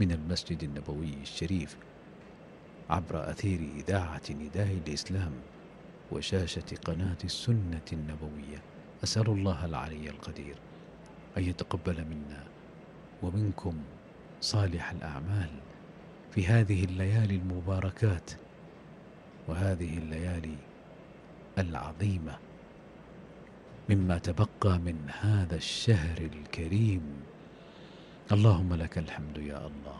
من المسجد النبوي الشريف عبر أثير إذاعة نداء الإسلام وشاشة قناة السنة النبوية. أسأل الله العلي القدير أن يتقبل منا ومنكم صالح الأعمال في هذه الليالي المباركات وهذه الليالي العظيمة مما تبقى من هذا الشهر الكريم. اللهم لك الحمد يا الله.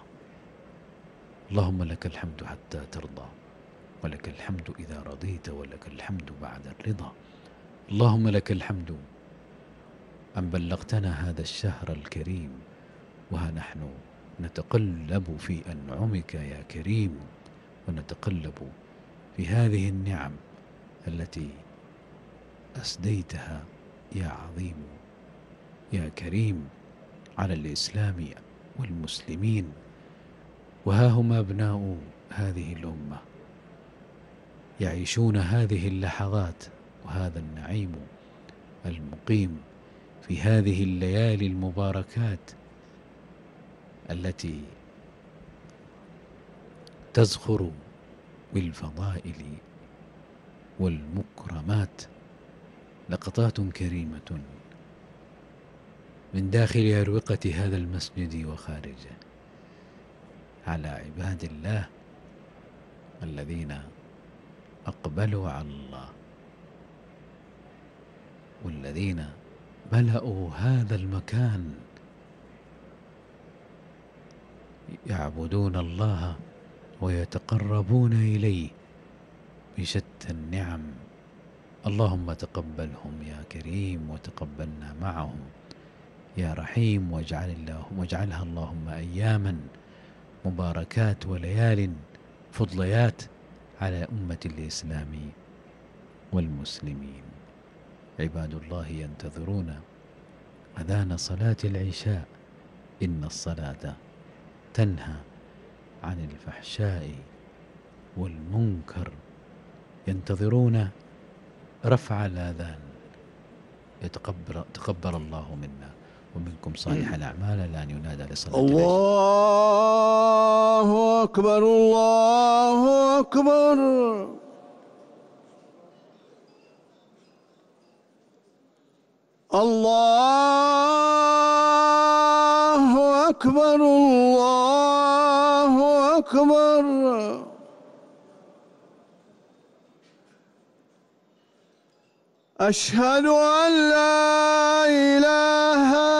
اللهم لك الحمد حتى ترضى. ولك الحمد إذا رضيت ولك الحمد بعد الرضا. اللهم لك الحمد أن بلغتنا هذا الشهر الكريم. وها نحن نتقلب في أنعمك يا كريم. ونتقلب في هذه النعم التي أسديتها يا عظيم يا كريم. على الإسلام والمسلمين. وها هم أبناء هذه الأمة. يعيشون هذه اللحظات وهذا النعيم المقيم في هذه الليالي المباركات التي تزخر بالفضائل والمكرمات. لقطات كريمة. من داخل أروقة هذا المسجد وخارجه على عباد الله الذين أقبلوا على الله. والذين ملأوا هذا المكان. يعبدون الله ويتقربون إليه بشتى النعم. اللهم تقبلهم يا كريم وتقبلنا معهم. يا رحيم واجعل اللهم واجعلها اللهم أياما مباركات وليال فضليات على أمة الإسلام والمسلمين. عباد الله ينتظرون أذان صلاة العشاء. إن الصلاة تنهى عن الفحشاء والمنكر. ينتظرون رفع الآذان. يتقبل تقبل الله منا. ومنكم صالح الأعمال الآن ينادى لصلاة الله أكبر الله أكبر. الله أكبر الله أكبر. أشهد أن لا إله إلا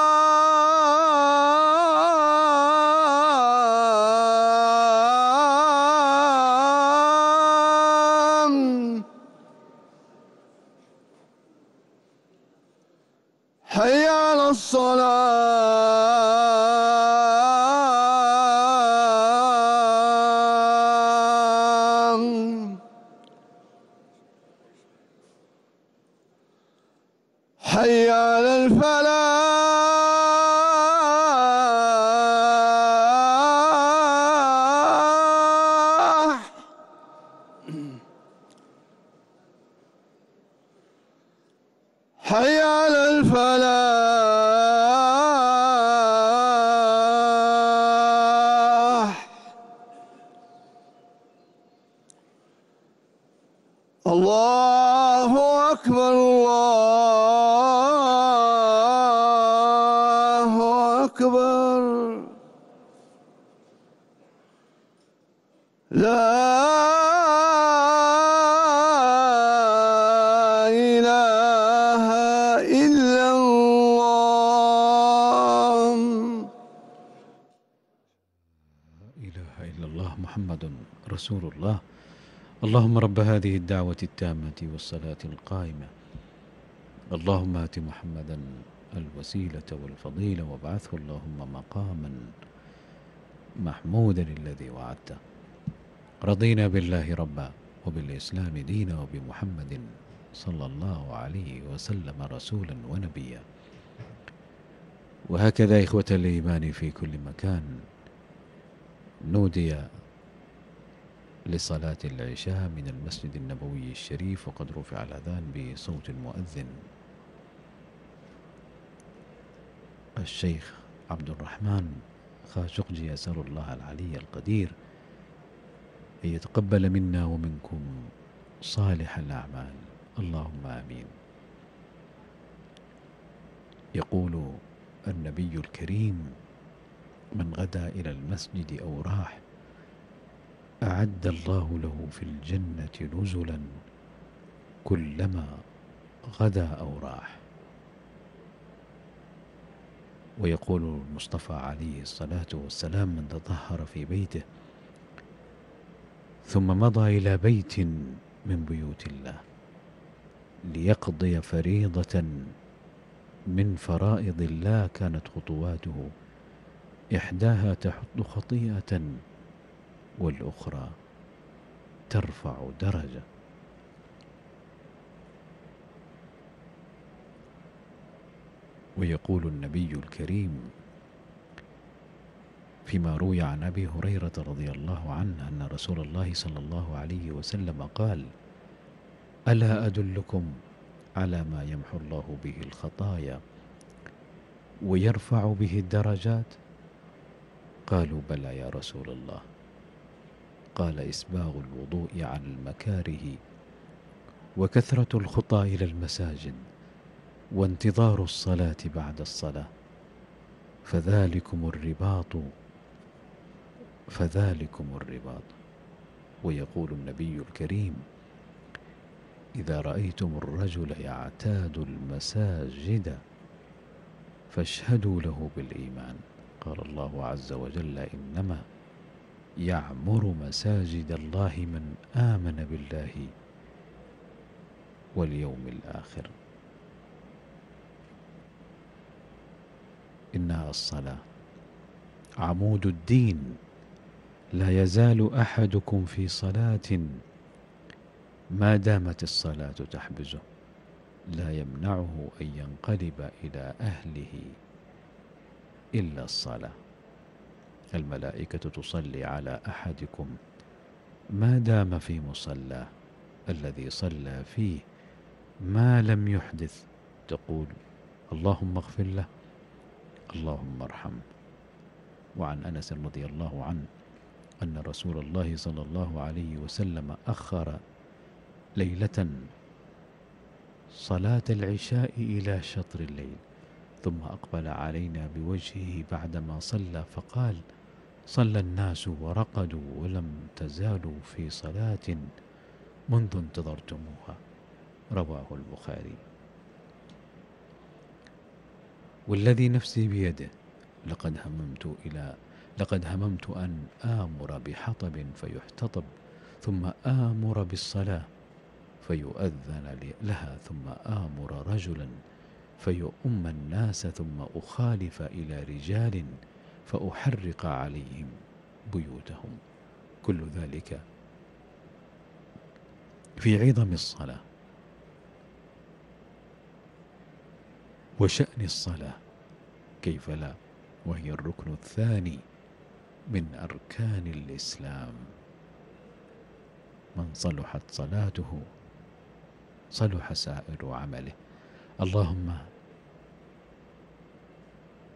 حي على الفلاح. هذه الدعوة التامة والصلاة القائمة. اللهم آت محمدا الوسيلة والفضيلة وابعثه اللهم مقاما محمودا الذي وعدته. رضينا بالله ربا وبالإسلام دينا وبمحمد صلى الله عليه وسلم رسولا ونبيا. وهكذا إخوة الإيمان في كل مكان نودي لصلاة العشاء من المسجد النبوي الشريف وقد رفع الأذان بصوت المؤذن الشيخ عبد الرحمن خاشقجي أسأل الله العلي القدير أن يتقبل منا ومنكم صالح الأعمال. اللهم آمين. يقول النبي الكريم من غدا إلى المسجد أو راح أعد الله له في الجنة نزلا كلما غدا أو راح. ويقول المصطفى عليه الصلاة والسلام من تطهر في بيته ثم مضى إلى بيت من بيوت الله ليقضي فريضة من فرائض الله. كانت خطواته إحداها تحط خطيئة والأخرى ترفع درجة. ويقول النبي الكريم فيما روي عن أبي هريرة رضي الله عنه أن رسول الله صلى الله عليه وسلم قال ألا أدلكم على ما يمحو الله به الخطايا ويرفع به الدرجات؟ قالوا بلى يا رسول الله. قال إسباغ الوضوء عن المكاره وكثرة الخطى إلى المساجد وانتظار الصلاة بعد الصلاة فذلكم الرباط فذلكم الرباط. ويقول النبي الكريم إذا رأيتم الرجل يعتاد المساجد فاشهدوا له بالإيمان. قال الله عز وجل إنما يعمر مساجد الله من آمن بالله واليوم الآخر. إنها الصلاة عمود الدين. لا يزال أحدكم في صلاة ما دامت الصلاة تحبزه. لا يمنعه أن ينقلب إلى أهله إلا الصلاة. الملائكة تصلي على أحدكم ما دام في مصلاه الذي صلى فيه ما لم يحدث تقول اللهم اغفر له اللهم ارحم وعن أنس رضي الله عنه أن رسول الله صلى الله عليه وسلم أخر ليلة صلاة العشاء إلى شطر الليل ثم أقبل علينا بوجهه بعدما صلى فقال صلى الناس ورقدوا ولم تزالوا في صلاة منذ انتظرتموها. رواه البخاري. والذي نفسي بيده لقد هممت إلى لقد هممت أن آمر بحطب فيحتطب ثم آمر بالصلاة فيؤذن لها ثم آمر رجلا فيؤم الناس ثم أخالف إلى رجال فأحرق عليهم بيوتهم. كل ذلك في عظم الصلاة وشأن الصلاة كيف لا؟ وهي الركن الثاني من أركان الإسلام. من صلحت صلاته صلح سائر عمله. اللهم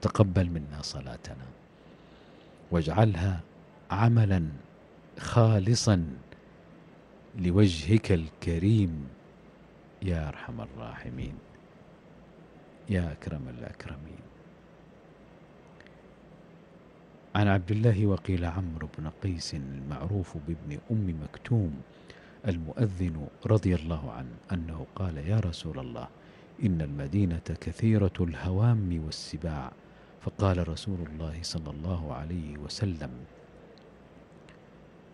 تقبل منا صلاتنا. واجعلها عملا خالصا لوجهك الكريم. يا أرحم الراحمين. يا أكرم الأكرمين. عن عبد الله وقيل عمرو بن قيس المعروف بابن أم مكتوم المؤذن رضي الله عنه أنه قال يا رسول الله إن المدينة كثيرة الهوام والسباع فقال رسول الله صلى الله عليه وسلم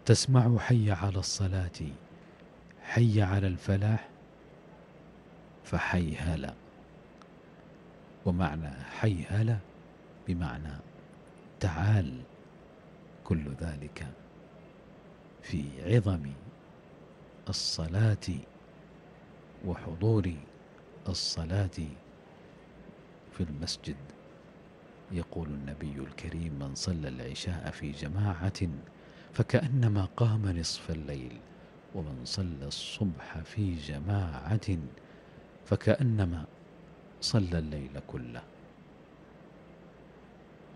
تسمع حي على الصلاة حي على الفلاح فحي هلا. ومعنى حي هلا بمعنى تعال كل ذلك في عظم الصلاة وحضور الصلاة في المسجد. يقول النبي الكريم من صلى العشاء في جماعة فكأنما قام نصف الليل ومن صلى الصبح في جماعة فكأنما صلى الليل كله.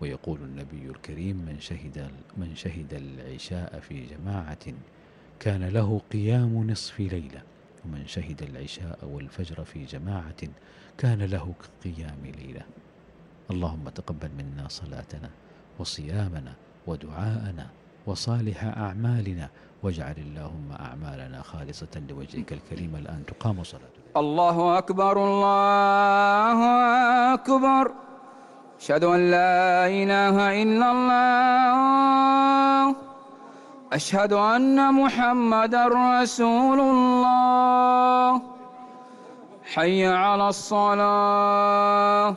ويقول النبي الكريم من شهد من شهد العشاء في جماعة كان له قيام نصف ليلة ومن شهد العشاء والفجر في جماعة كان له قيام ليلة. اللهم تقبل منا صلاتنا وصيامنا ودعاءنا وصالح أعمالنا واجعل اللهم أعمالنا خالصة لوجهك الكريم الآن تقام صلاة الله أكبر الله أكبر. أشهد أن لا إله إلا الله. أشهد أن محمدا رسول الله. حي على الصلاة.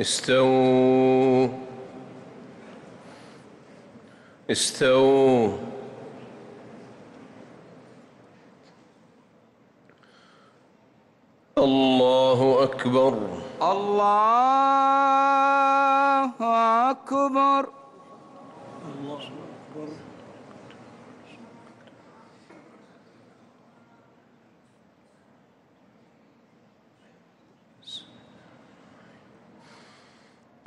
استووا. استووا. الله أكبر. الله أكبر.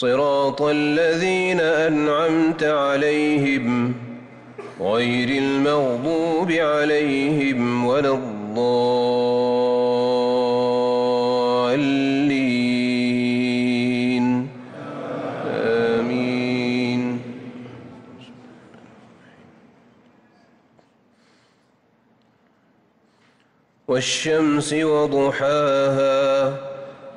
صراط الذين أنعمت عليهم غير المغضوب عليهم ولا الضالين. آمين. والشمس وضحاها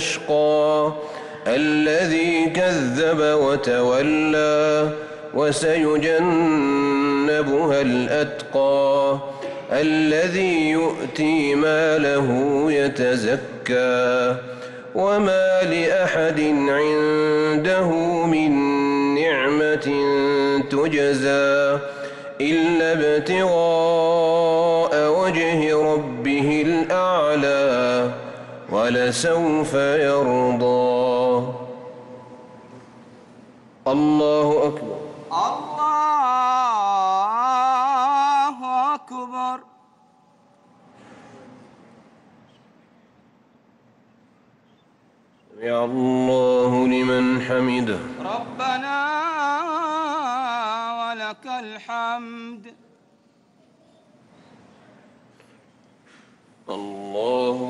الأشقى الذي كذب وتولى وسيجنبها الأتقى. الذي يؤتي ماله يتزكى. وما لأحد عنده من نعمة تجزى إلا ابتغاء وجه ربه الأعلى. ولسوف يرضى. الله أكبر. الله أكبر. سمع الله لمن حمده. ربنا ولك الحمد. الله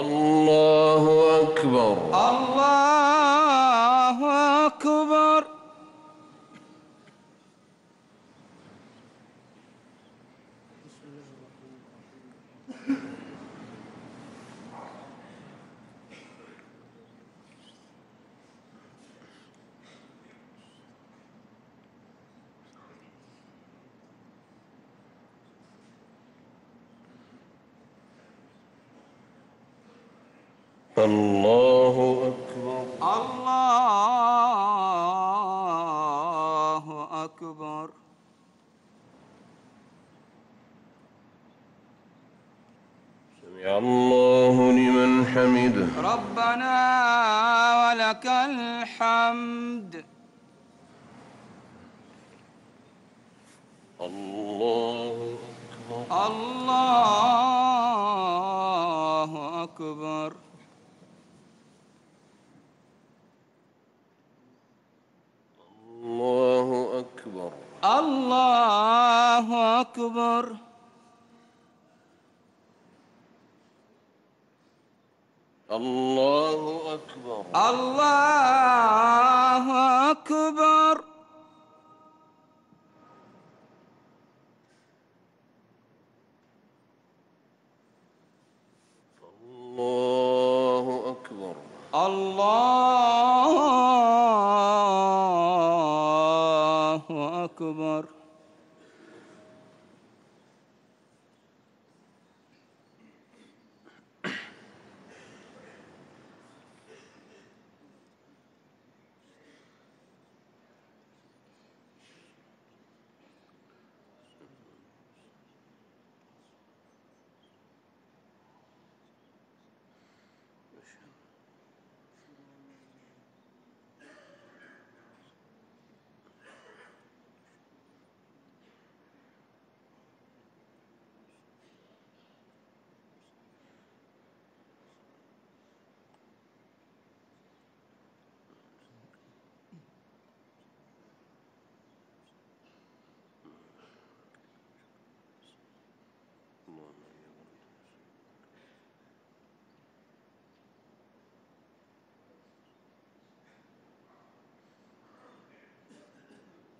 الله on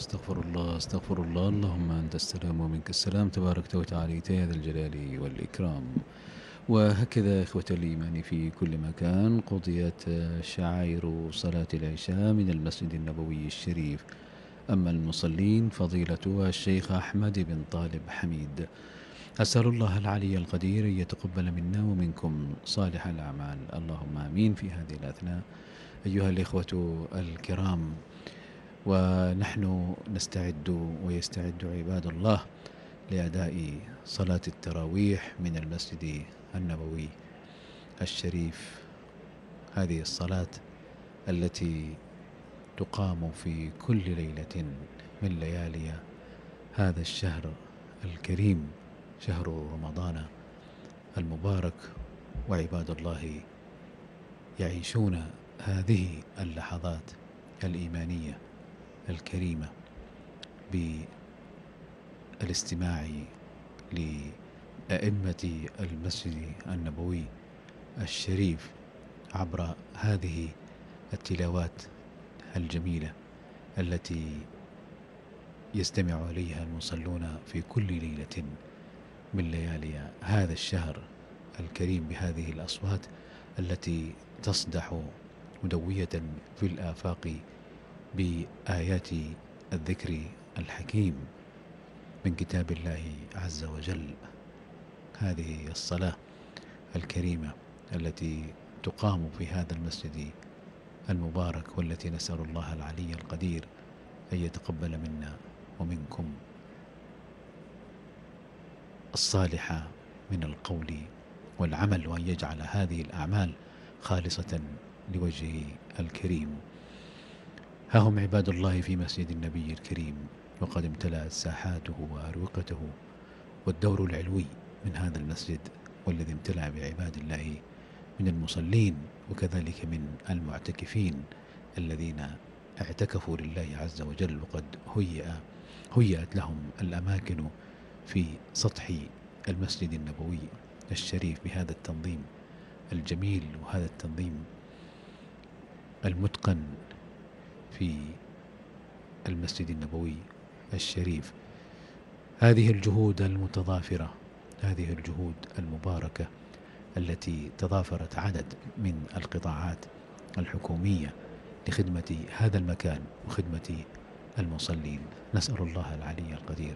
أستغفر الله أستغفر الله. اللهم أنت السلام ومنك السلام. تباركت وتعاليت يا ذا الجلال والإكرام. وهكذا إخوة الإيمان في كل مكان قضيت شعائر صلاة العشاء من المسجد النبوي الشريف. أما المصلين فضيلة الشيخ أحمد بن طالب حميد. أسأل الله العلي القدير أن يتقبل منا ومنكم صالح الأعمال. اللهم آمين في هذه الأثناء. أيها الإخوة الكرام ونحن نستعد ويستعد عباد الله لأداء صلاة التراويح من المسجد النبوي الشريف. هذه الصلاة التي تقام في كل ليلة من ليالي هذا الشهر الكريم شهر رمضان المبارك. وعباد الله يعيشون هذه اللحظات الإيمانية. الكريمة الاستماع لأئمة المسجد النبوي الشريف عبر هذه التلاوات الجميلة التي يستمع إليها المصلون في كل ليلة من ليالي هذا الشهر الكريم بهذه الأصوات التي تصدح مدوية في الآفاق بآيات الذكر الحكيم من كتاب الله عز وجل. هذه الصلاة الكريمة التي تقام في هذا المسجد المبارك والتي نسأل الله العلي القدير أن يتقبل منا ومنكم الصالح من القول والعمل وأن يجعل هذه الأعمال خالصة لوجهه الكريم. ها هم عباد الله في مسجد النبي الكريم وقد امتلأت ساحاته وأروقته والدور العلوي من هذا المسجد والذي امتلأ بعباد الله من المصلين وكذلك من المعتكفين الذين اعتكفوا لله عز وجل وقد هيئ هيئت لهم الأماكن في سطح المسجد النبوي الشريف بهذا التنظيم الجميل وهذا التنظيم المتقن في المسجد النبوي الشريف. هذه الجهود المتضافرة هذه الجهود المباركة التي تضافرت عدد من القطاعات الحكومية لخدمة هذا المكان وخدمة المصلين. نسأل الله العلي القدير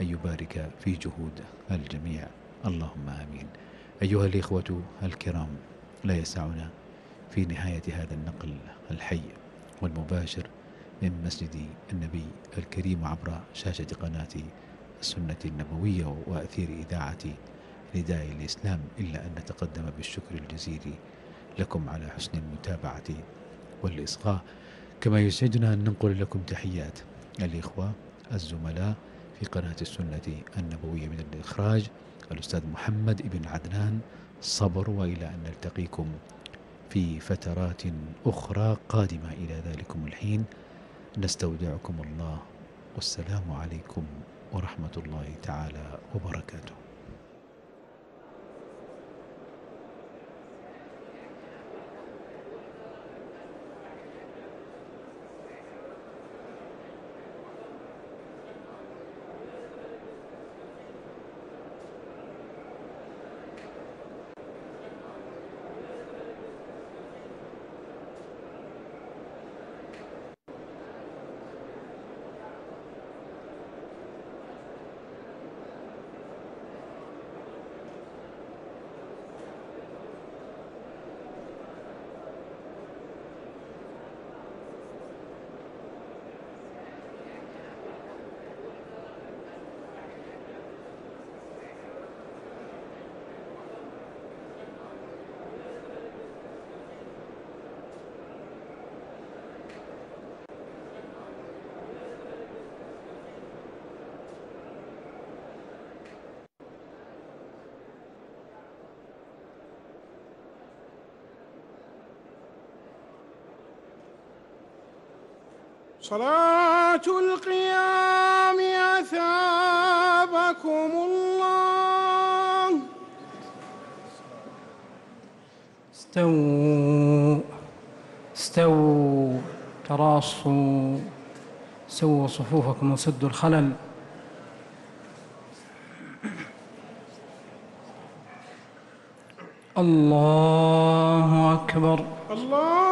أن يبارك في جهود الجميع. اللهم آمين. أيها الإخوة الكرام لا يسعنا في نهاية هذا النقل الحي. والمباشر من مسجد النبي الكريم عبر شاشة قناة السنة النبوية وأثير إذاعة نداء الإسلام إلا أن نتقدم بالشكر الجزيل لكم على حسن المتابعة والإصغاء. كما يسعدنا أن ننقل لكم تحيات الإخوة الزملاء في قناة السنة النبوية من الإخراج الأستاذ محمد بن عدنان صبر وإلى أن نلتقيكم في فترات أخرى قادمة إلى ذلكم الحين. نستودعكم الله. والسلام عليكم ورحمة الله تعالى وبركاته. صلاة القيام أثابكم الله. استووا استووا تراصوا سووا صفوفكم وسدوا الخلل. الله أكبر. الله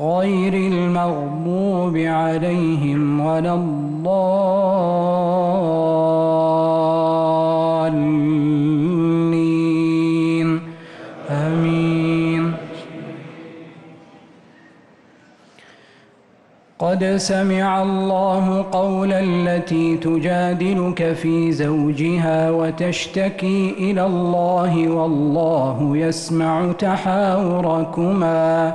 غير المغضوب عليهم ولا الضالين. آمين. قد سمع الله قول التي تجادلك في زوجها وتشتكي إلى الله والله يسمع تحاوركما.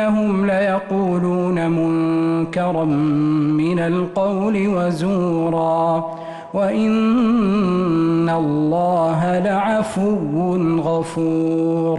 وإنهم ليقولون منكرا من القول وزورا وإن الله لعفو غفور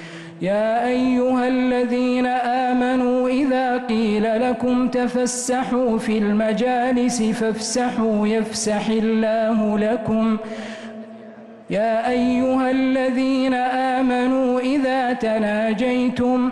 يا أيها الذين آمنوا إذا قيل لكم تفسحوا في المجالس فافسحوا يفسح الله لكم. يا أيها الذين آمنوا إذا تناجيتم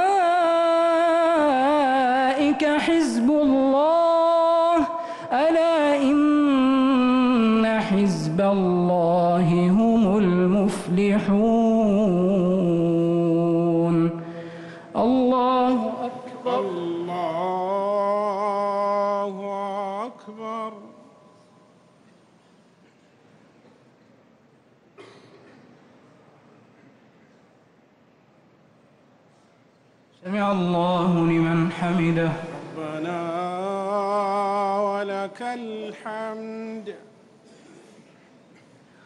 الله هم المفلحون. الله أكبر. الله أكبر. سمع الله لمن حمده. ربنا ولك الحمد.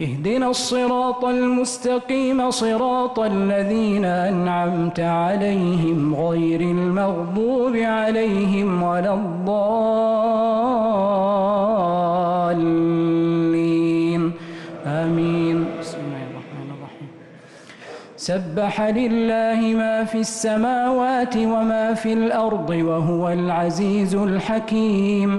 اهدنا الصراط المستقيم صراط الذين أنعمت عليهم غير المغضوب عليهم ولا الضالين. آمين. بسم الله الرحمن الرحيم. سبح لله ما في السماوات وما في الأرض وهو العزيز الحكيم.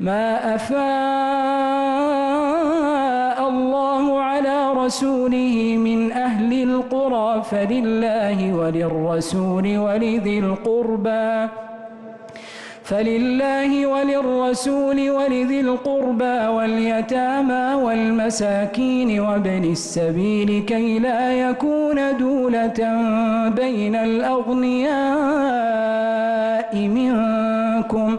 ما أفاء الله على رسوله من أهل القرى فلله وللرسول ولذي القربى فلله وللرسول ولذي القربى واليتامى والمساكين وابن السبيل كي لا يكون دولة بين الأغنياء منكم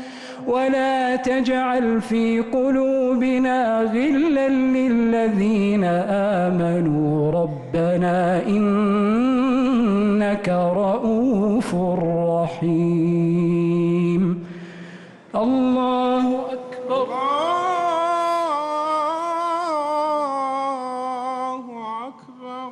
ولا تجعل في قلوبنا غلا للذين آمنوا. ربنا إنك رؤوف رحيم. الله أكبر الله أكبر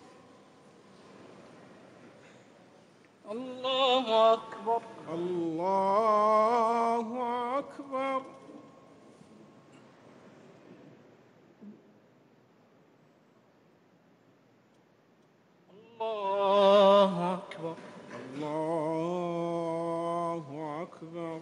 الله أكبر. الله أكبر الله أكبر الله أكبر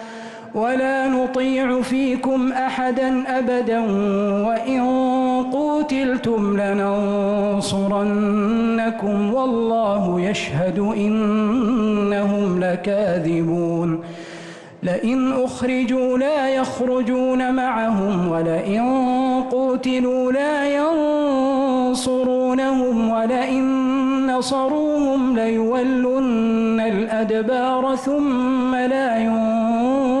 ولا نطيع فيكم أحدا أبدا وإن قوتلتم لننصرنكم والله يشهد إنهم لكاذبون لئن أخرجوا لا يخرجون معهم ولئن قوتلوا لا ينصرونهم ولئن نصروهم ليولن الأدبار ثم لا ينصرون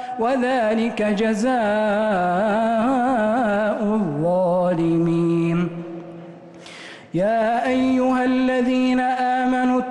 وذلك جزاء الظالمين. يا أيها الذين آمنوا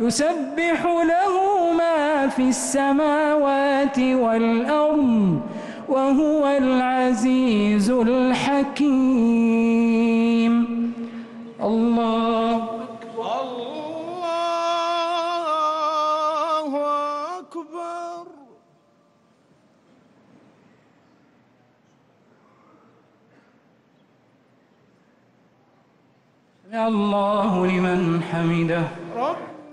يسبح له ما في السماوات والأرض وهو العزيز الحكيم. الله الله أكبر. الله لمن حمده.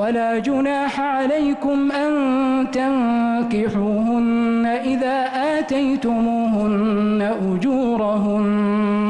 ولا جناح عليكم أن تنكحوهن إذا آتيتموهن أجورهن.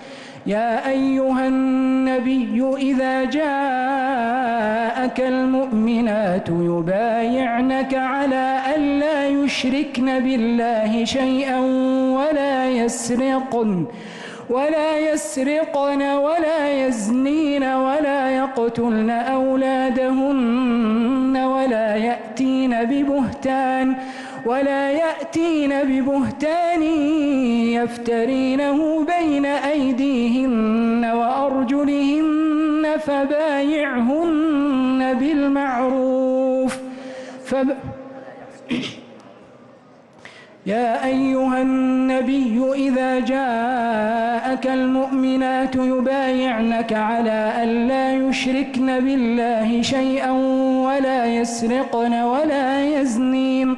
يا أيها النبي إذا جاءك المؤمنات يبايعنك على ألا يشركن بالله شيئا ولا يسرقن ولا يسرقن ولا يزنين ولا يقتلن أولادهن ولا يأتين ببهتان. ولا يأتين ببهتان يفترينه بين أيديهن وأرجلهن فبايعهن بالمعروف. فب... يا أيها النبي إذا جاءك المؤمنات يبايعنك على أن لا يشركن بالله شيئا ولا يسرقن ولا يزنين.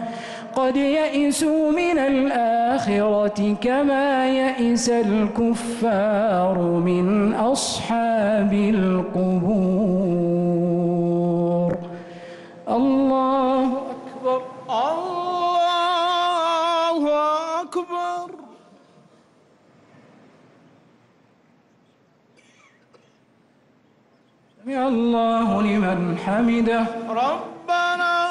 قد يئسوا من الآخرة كما يئس الكفار من أصحاب القبور. الله أكبر. الله أكبر. سمع الله لمن حمده. ربنا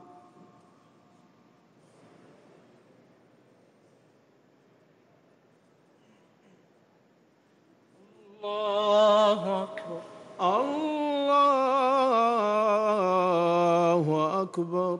الله أكبر. الله أكبر.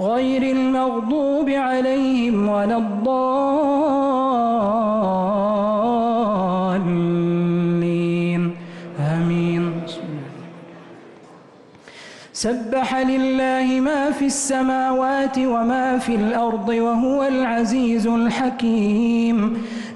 غير المغضوب عليهم ولا الضالين. آمين. سبح لله ما في السماوات وما في الأرض وهو العزيز الحكيم.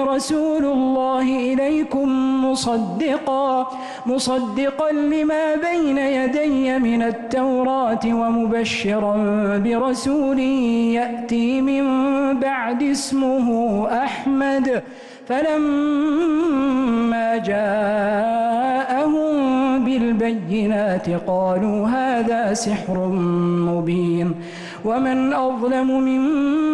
رسول الله إليكم مصدقا مصدقا لما بين يدي من التوراة ومبشرا برسول يأتي من بعد اسمه أحمد. فلما جاءهم بالبينات قالوا هذا سحر مبين. ومن أظلم ممن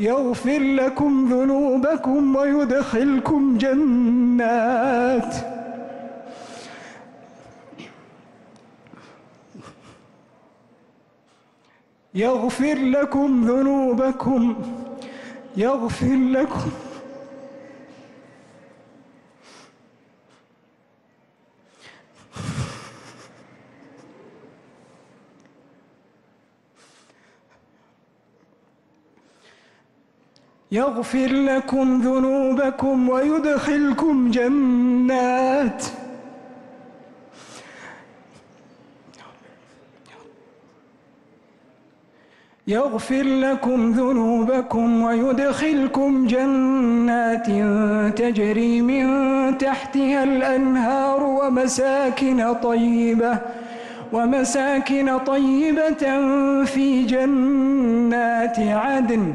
يغفر لكم ذنوبكم ويدخلكم جنات. يغفر لكم ذنوبكم يغفر لكم يغفر لكم ذنوبكم ويدخلكم جنات. يغفر لكم ذنوبكم ويدخلكم جنات تجري من تحتها الأنهار ومساكن طيبة ومساكن طيبة في جنات عدن.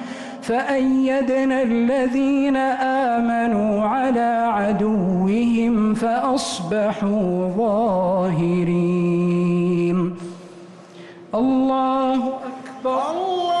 فأيدنا الذين آمنوا على عدوهم فأصبحوا ظاهرين. الله أكبر. الله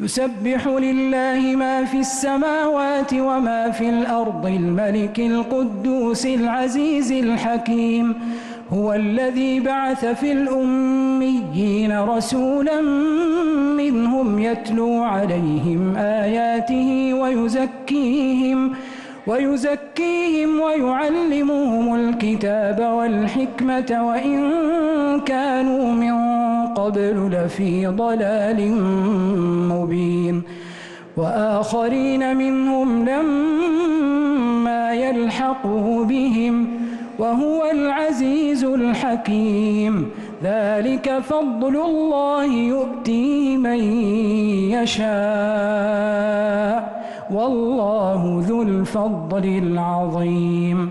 يسبح لله ما في السماوات وما في الأرض الملك القدوس العزيز الحكيم. هو الذي بعث في الأميين رسولا منهم يتلو عليهم آياته ويزكيهم ويزكيهم ويعلمهم الكتاب والحكمة وإن كانوا من قبل لفي ضلال مبين وآخرين منهم لما يلحقوا بهم وهو العزيز الحكيم ذلك فضل الله يؤتيه من يشاء والله ذو الفضل العظيم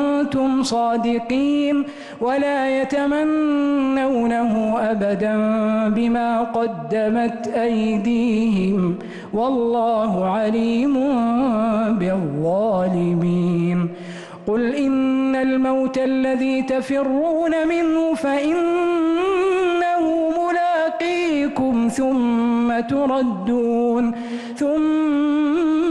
صادقين ولا يتمنونه أبدا بما قدمت أيديهم والله عليم بالظالمين. قل إن الموت الذي تفرون منه فإنه ملاقيكم ثم تردون ثم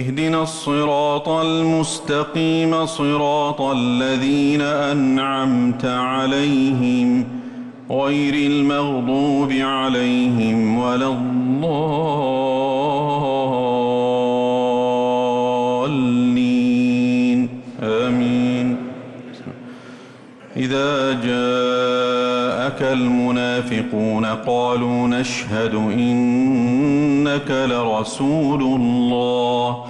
اهدنا الصراط المستقيم صراط الذين أنعمت عليهم غير المغضوب عليهم ولا الضالين. آمين. إذا جاءك المنافقون قالوا نشهد إنك لرسول الله.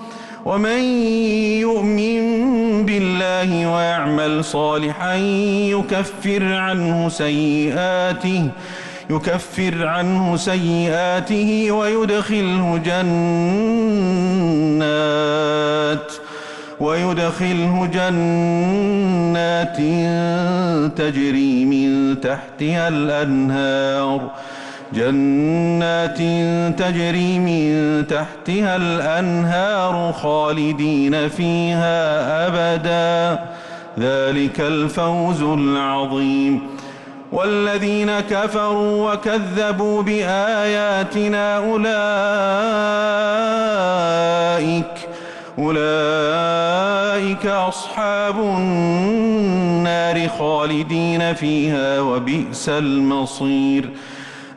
ومن يؤمن بالله ويعمل صالحا يكفر عنه سيئاته يكفر عنه سيئاته ويدخله جنات ويدخله جنات تجري من تحتها الأنهار. جنات تجري من تحتها الأنهار خالدين فيها أبدا. ذلك الفوز العظيم. والذين كفروا وكذبوا بآياتنا أولئك أولئك أصحاب النار خالدين فيها وبئس المصير.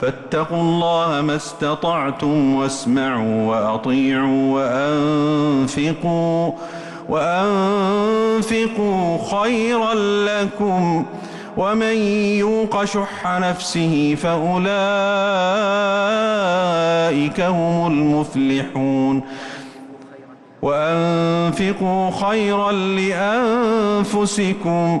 فاتقوا الله ما استطعتم واسمعوا وأطيعوا وأنفقوا وأنفقوا خيرا لكم ومن يوق شح نفسه فأولئك هم المفلحون وأنفقوا خيرا لأنفسكم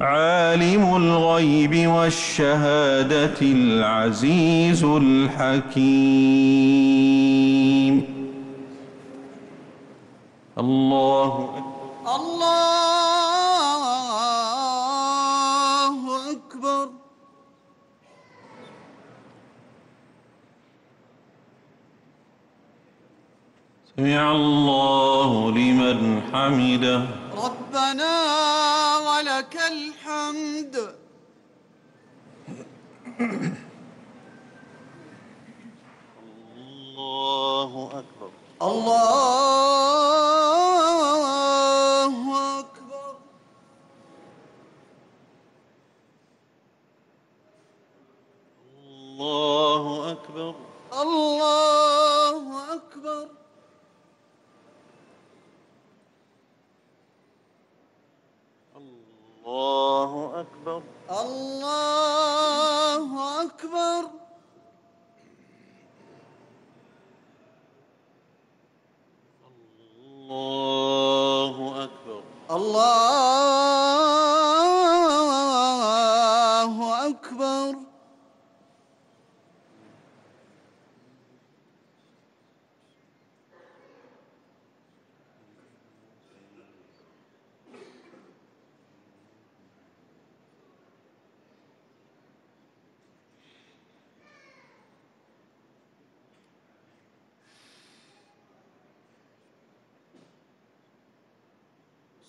عالم الغيب والشهادة العزيز الحكيم. الله أكبر الله أكبر. سمع الله لمن حمده. ربنا ولك الحمد. الله أكبر. الله أكبر الله أكبر الله أكبر الله أكبر الله أكبر الله أكبر الله أكبر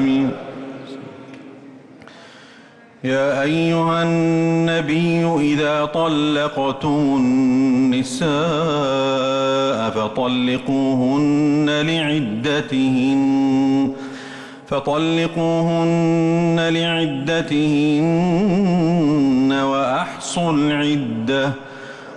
آمين. يا أيها النبي إذا طلقتم النساء فطلقوهن لعدتهن فطلقوهن لعدتهن وأحصوا العدة.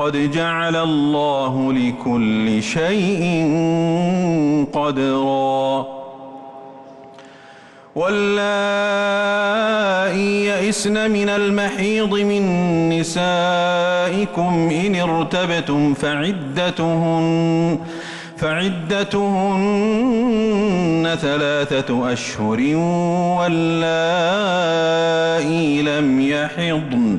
قد جعل الله لكل شيء قدرا. واللائي يئسن من المحيض من نسائكم إن ارتبتم فعدتهن فعدتهن ثلاثة أشهر واللائي لم يحضن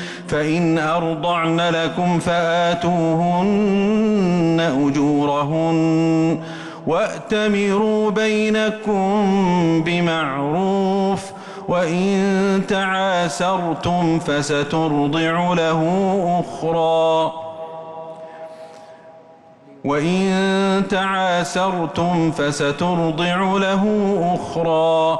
فإن أرضعن لكم فآتوهن أجورهن وأتمروا بينكم بمعروف وإن تعاسرتم فسترضع له أخرى وإن تعاسرتم فسترضع له أخرى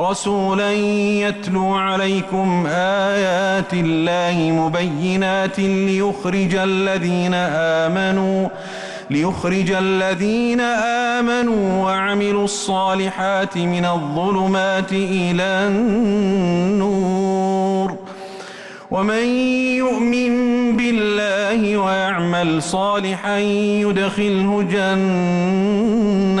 رسولا يتلو عليكم آيات الله مبينات ليخرج الذين آمنوا ليخرج الذين آمنوا وعملوا الصالحات من الظلمات إلى النور. ومن يؤمن بالله ويعمل صالحا يدخله جنات.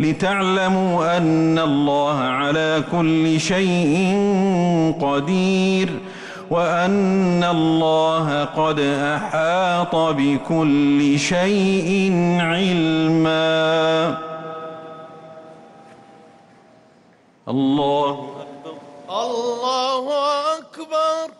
لتعلموا أن الله على كل شيء قدير وأن الله قد أحاط بكل شيء علما. الله الله أكبر.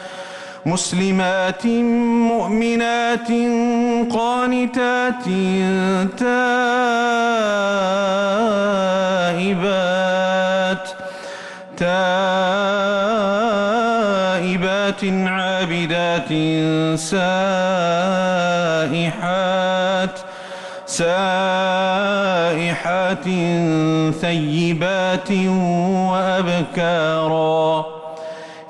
مسلمات مؤمنات قانتات تائبات تائبات عابدات سائحات سائحات ثيبات وأبكارا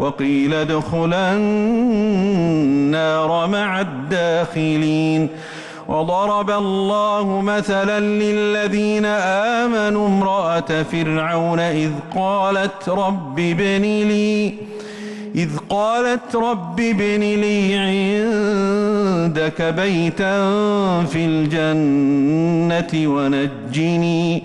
وقيل ادخلا النار مع الداخلين وضرب الله مثلا للذين آمنوا امرأة فرعون إذ قالت رب ابن لي إذ قالت رب ابن لي عندك بيتا في الجنة ونجني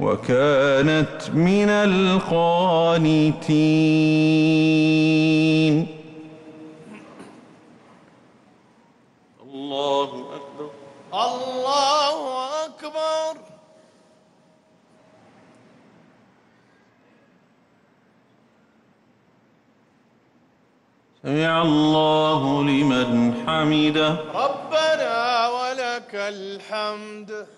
وكانت من القانتين. الله أكبر. الله أكبر. سمع الله لمن حمده. ربنا ولك الحمد.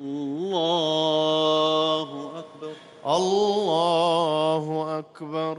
الله أكبر. الله أكبر.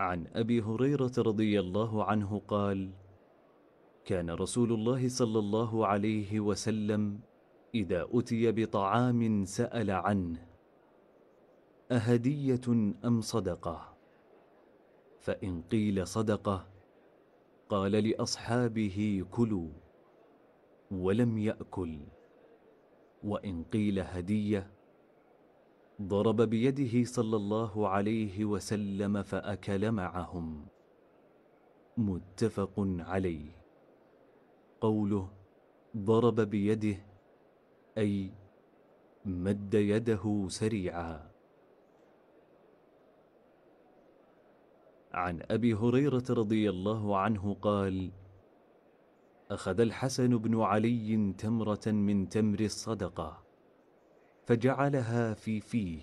عن أبي هريرة رضي الله عنه قال كان رسول الله صلى الله عليه وسلم إذا أتي بطعام سأل عنه أهدية أم صدقة؟ فإن قيل صدقة قال لأصحابه كلوا ولم يأكل. وإن قيل هدية ضرب بيده صلى الله عليه وسلم فأكل معهم. متفق عليه. قوله ضرب بيده أي مد يده سريعا. عن أبي هريرة رضي الله عنه قال أخذ الحسن بن علي تمرة من تمر الصدقة. فجعلها في فيه.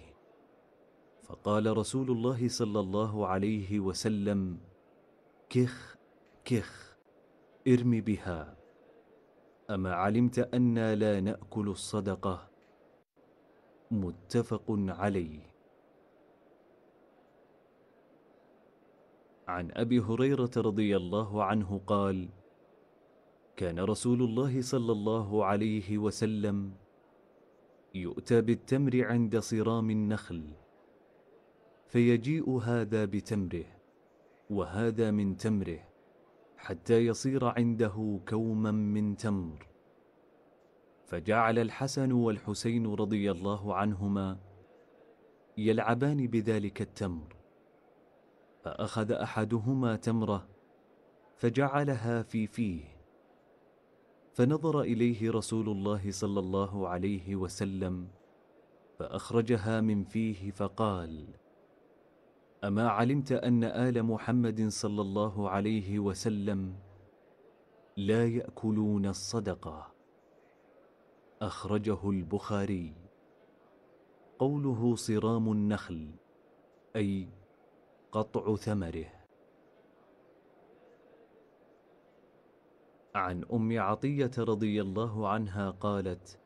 فقال رسول الله صلى الله عليه وسلم كخ كخ ارم بها. أما علمت أنا لا نأكل الصدقة؟ متفق عليه. عن أبي هريرة رضي الله عنه قال كان رسول الله صلى الله عليه وسلم يؤتى بالتمر عند صرام النخل فيجيء هذا بتمره وهذا من تمره حتى يصير عنده كوما من تمر. فجعل الحسن والحسين رضي الله عنهما يلعبان بذلك التمر فأخذ أحدهما تمره فجعلها في فيه. فنظر إليه رسول الله صلى الله عليه وسلم فأخرجها من فيه فقال أما علمت أن آل محمد صلى الله عليه وسلم لا يأكلون الصدقة. أخرجه البخاري. قوله صرام النخل أي قطع ثمره. عن أم عطية رضي الله عنها قالت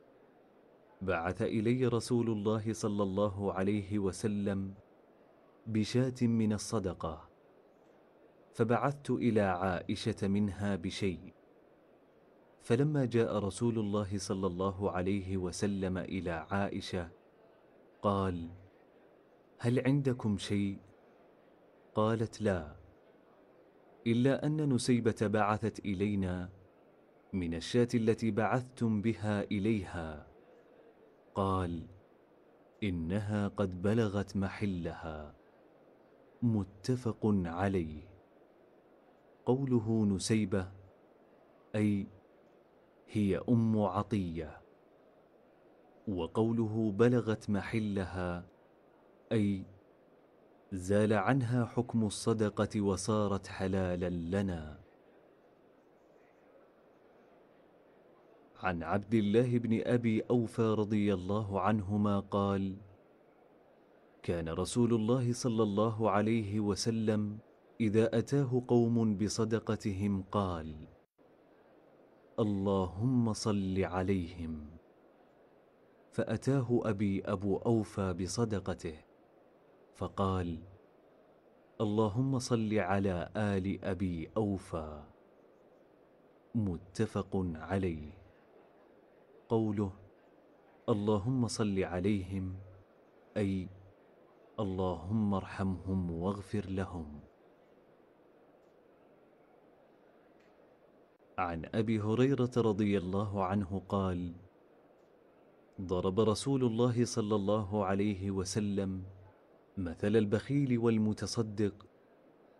بعث إلي رسول الله صلى الله عليه وسلم بشاة من الصدقة فبعثت إلى عائشة منها بشيء. فلما جاء رسول الله صلى الله عليه وسلم إلى عائشة قال هل عندكم شيء؟ قالت لا إلا أن نسيبة بعثت إلينا من الشاة التي بعثتم بها إليها. قال إنها قد بلغت محلها. متفق عليه. قوله نسيبة أي هي أم عطية. وقوله بلغت محلها أي زال عنها حكم الصدقة وصارت حلالا لنا. عن عبد الله بن أبي اوفى رضي الله عنهما قال كان رسول الله صلى الله عليه وسلم إذا أتاه قوم بصدقتهم قال اللهم صل عليهم فأتاه أبي أبو اوفى بصدقته فقال اللهم صل على آل أبي اوفى متفق عليه. قوله اللهم صل عليهم أي اللهم ارحمهم واغفر لهم. عن أبي هريرة رضي الله عنه قال ضرب رسول الله صلى الله عليه وسلم مثل البخيل والمتصدق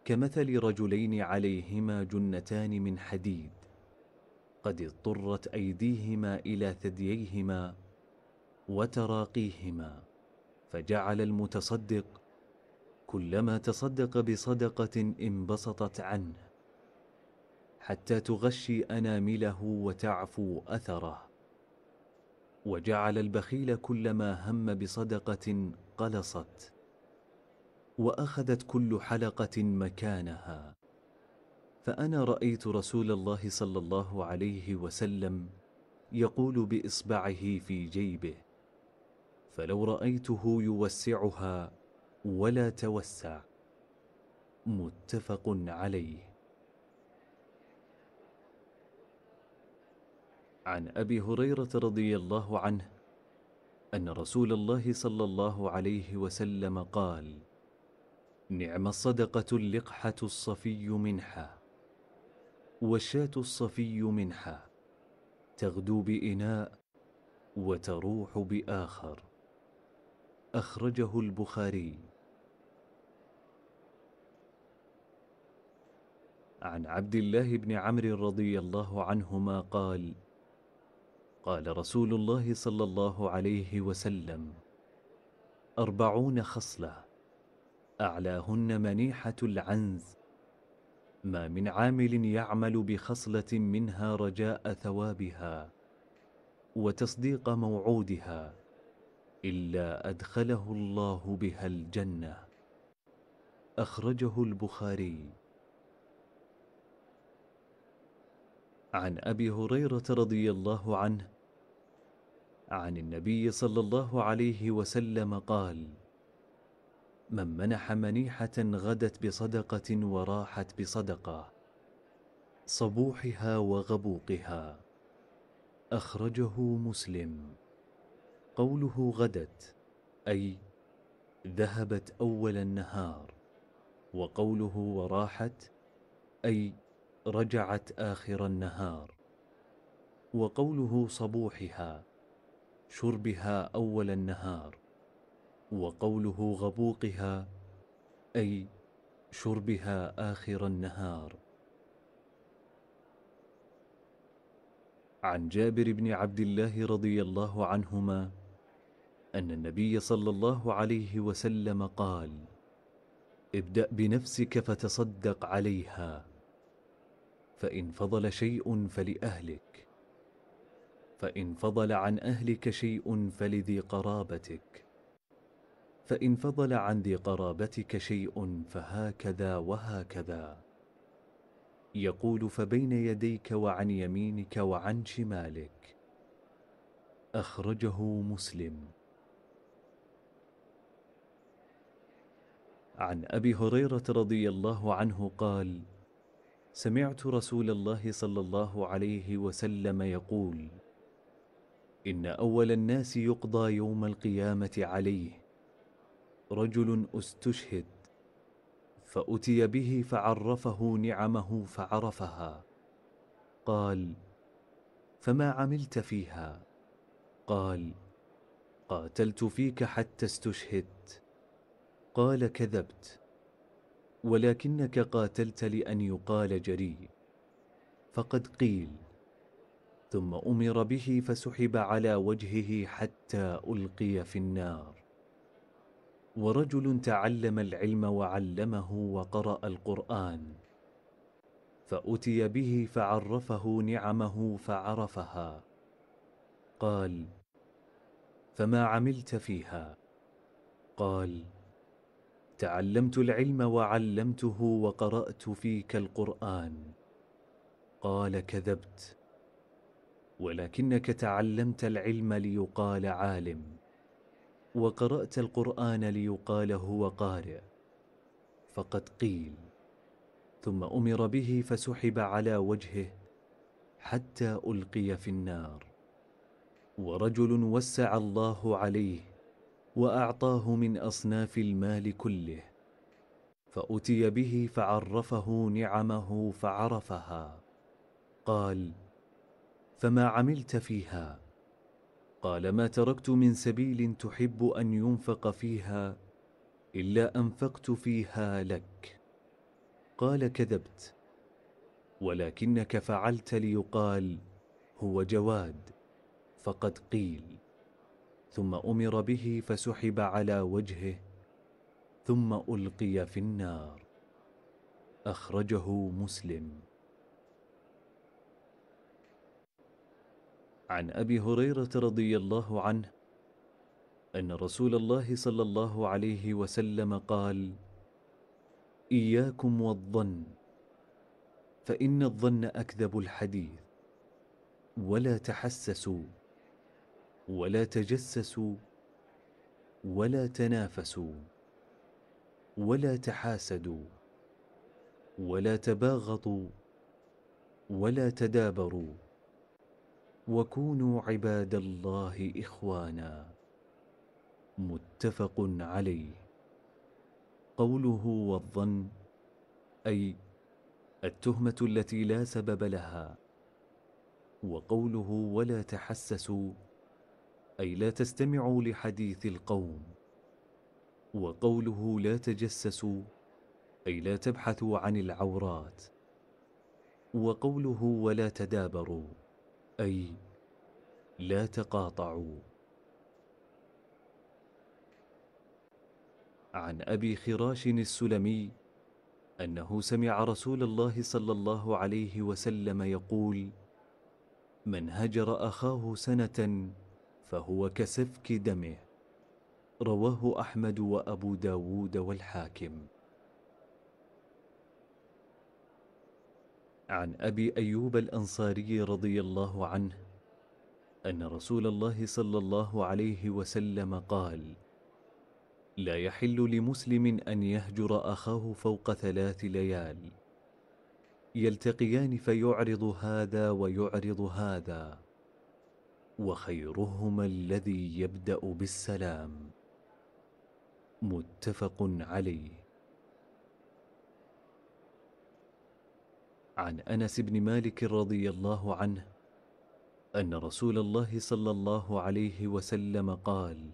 كمثل رجلين عليهما جنتان من حديد. قد اضطرت أيديهما إلى ثدييهما وتراقيهما فجعل المتصدق كلما تصدق بصدقة انبسطت عنه حتى تغشي أنامله وتعفو أثره. وجعل البخيل كلما هم بصدقة قلصت وأخذت كل حلقة مكانها. فأنا رأيت رسول الله صلى الله عليه وسلم يقول بإصبعه في جيبه فلو رأيته يوسعها ولا توسع. متفق عليه. عن أبي هريرة رضي الله عنه أن رسول الله صلى الله عليه وسلم قال نعم الصدقه اللقحة الصفي منحه والشاة الصفي منحه تغدو بإناء وتروح بآخر. أخرجه البخاري. عن عبد الله بن عمرو رضي الله عنهما قال قال رسول الله صلى الله عليه وسلم أربعون خصلة أعلاهن منيحة العنز ما من عامل يعمل بخصلة منها رجاء ثوابها وتصديق موعودها إلا أدخله الله بها الجنة. أخرجه البخاري. عن أبي هريرة رضي الله عنه عن النبي صلى الله عليه وسلم قال من منح منيحة غدت بصدقة وراحت بصدقة صبوحها وغبوقها. أخرجه مسلم. قوله غدت أي ذهبت أول النهار. وقوله وراحت أي رجعت آخر النهار. وقوله صبوحها شربها أول النهار. وقوله غبوقها أي شربها آخر النهار. عن جابر بن عبد الله رضي الله عنهما أن النبي صلى الله عليه وسلم قال ابدأ بنفسك فتصدق عليها فإن فضل شيء فلأهلك فإن فضل عن أهلك شيء فلذي قرابتك. فإن فضل عن ذي قرابتك شيء فهكذا وهكذا. يقول فبين يديك وعن يمينك وعن شمالك. أخرجه مسلم. عن أبي هريرة رضي الله عنه قال سمعت رسول الله صلى الله عليه وسلم يقول إن أول الناس يقضى يوم القيامة عليه رجل استشهد فأتي به فعرفه نعمه فعرفها. قال فما عملت فيها؟ قال قاتلت فيك حتى استشهدت. قال كذبت ولكنك قاتلت لأن يقال جريء فقد قيل ثم أمر به فسحب على وجهه حتى ألقي في النار. ورجل تعلم العلم وعلمه وقرأ القرآن فأتي به فعرفه نعمه فعرفها. قال فما عملت فيها؟ قال تعلمت العلم وعلمته وقرأت فيك القرآن. قال كذبت ولكنك تعلمت العلم ليقال عالم. وقرأت القرآن ليقال هو قارئ. فقد قيل ثم أمر به فسحب على وجهه حتى ألقي في النار. ورجل وسع الله عليه وأعطاه من أصناف المال كله فأتي به فعرفه نعمه فعرفها. قال فما عملت فيها؟ قال ما تركت من سبيل تحب أن ينفق فيها إلا أنفقت فيها لك. قال كذبت ولكنك فعلت ليقال هو جواد فقد قيل. ثم أمر به فسحب على وجهه ثم ألقي في النار. أخرجه مسلم. عن أبي هريرة رضي الله عنه أن رسول الله صلى الله عليه وسلم قال إياكم والظن فإن الظن أكذب الحديث ولا تحسسوا ولا تجسسوا ولا تنافسوا ولا تحاسدوا ولا تباغضوا ولا تدابروا. وكونوا عباد الله إخوانا. متفق عليه. قوله والظن أي التهمة التي لا سبب لها. وقوله ولا تحسسوا أي لا تستمعوا لحديث القوم. وقوله لا تجسسوا أي لا تبحثوا عن العورات. وقوله ولا تدابروا. أي لا تقاطعوا. عن أبي خراش السلمي أنه سمع رسول الله صلى الله عليه وسلم يقول من هجر أخاه سنة فهو كسفك دمه. رواه أحمد وأبو داود والحاكم. عن أبي أيوب الأنصاري رضي الله عنه أن رسول الله صلى الله عليه وسلم قال لا يحل لمسلم أن يهجر أخاه فوق ثلاث ليال. يلتقيان فيعرض هذا ويعرض هذا وخيرهما الذي يبدأ بالسلام. متفق عليه. عن أنس بن مالك رضي الله عنه أن رسول الله صلى الله عليه وسلم قال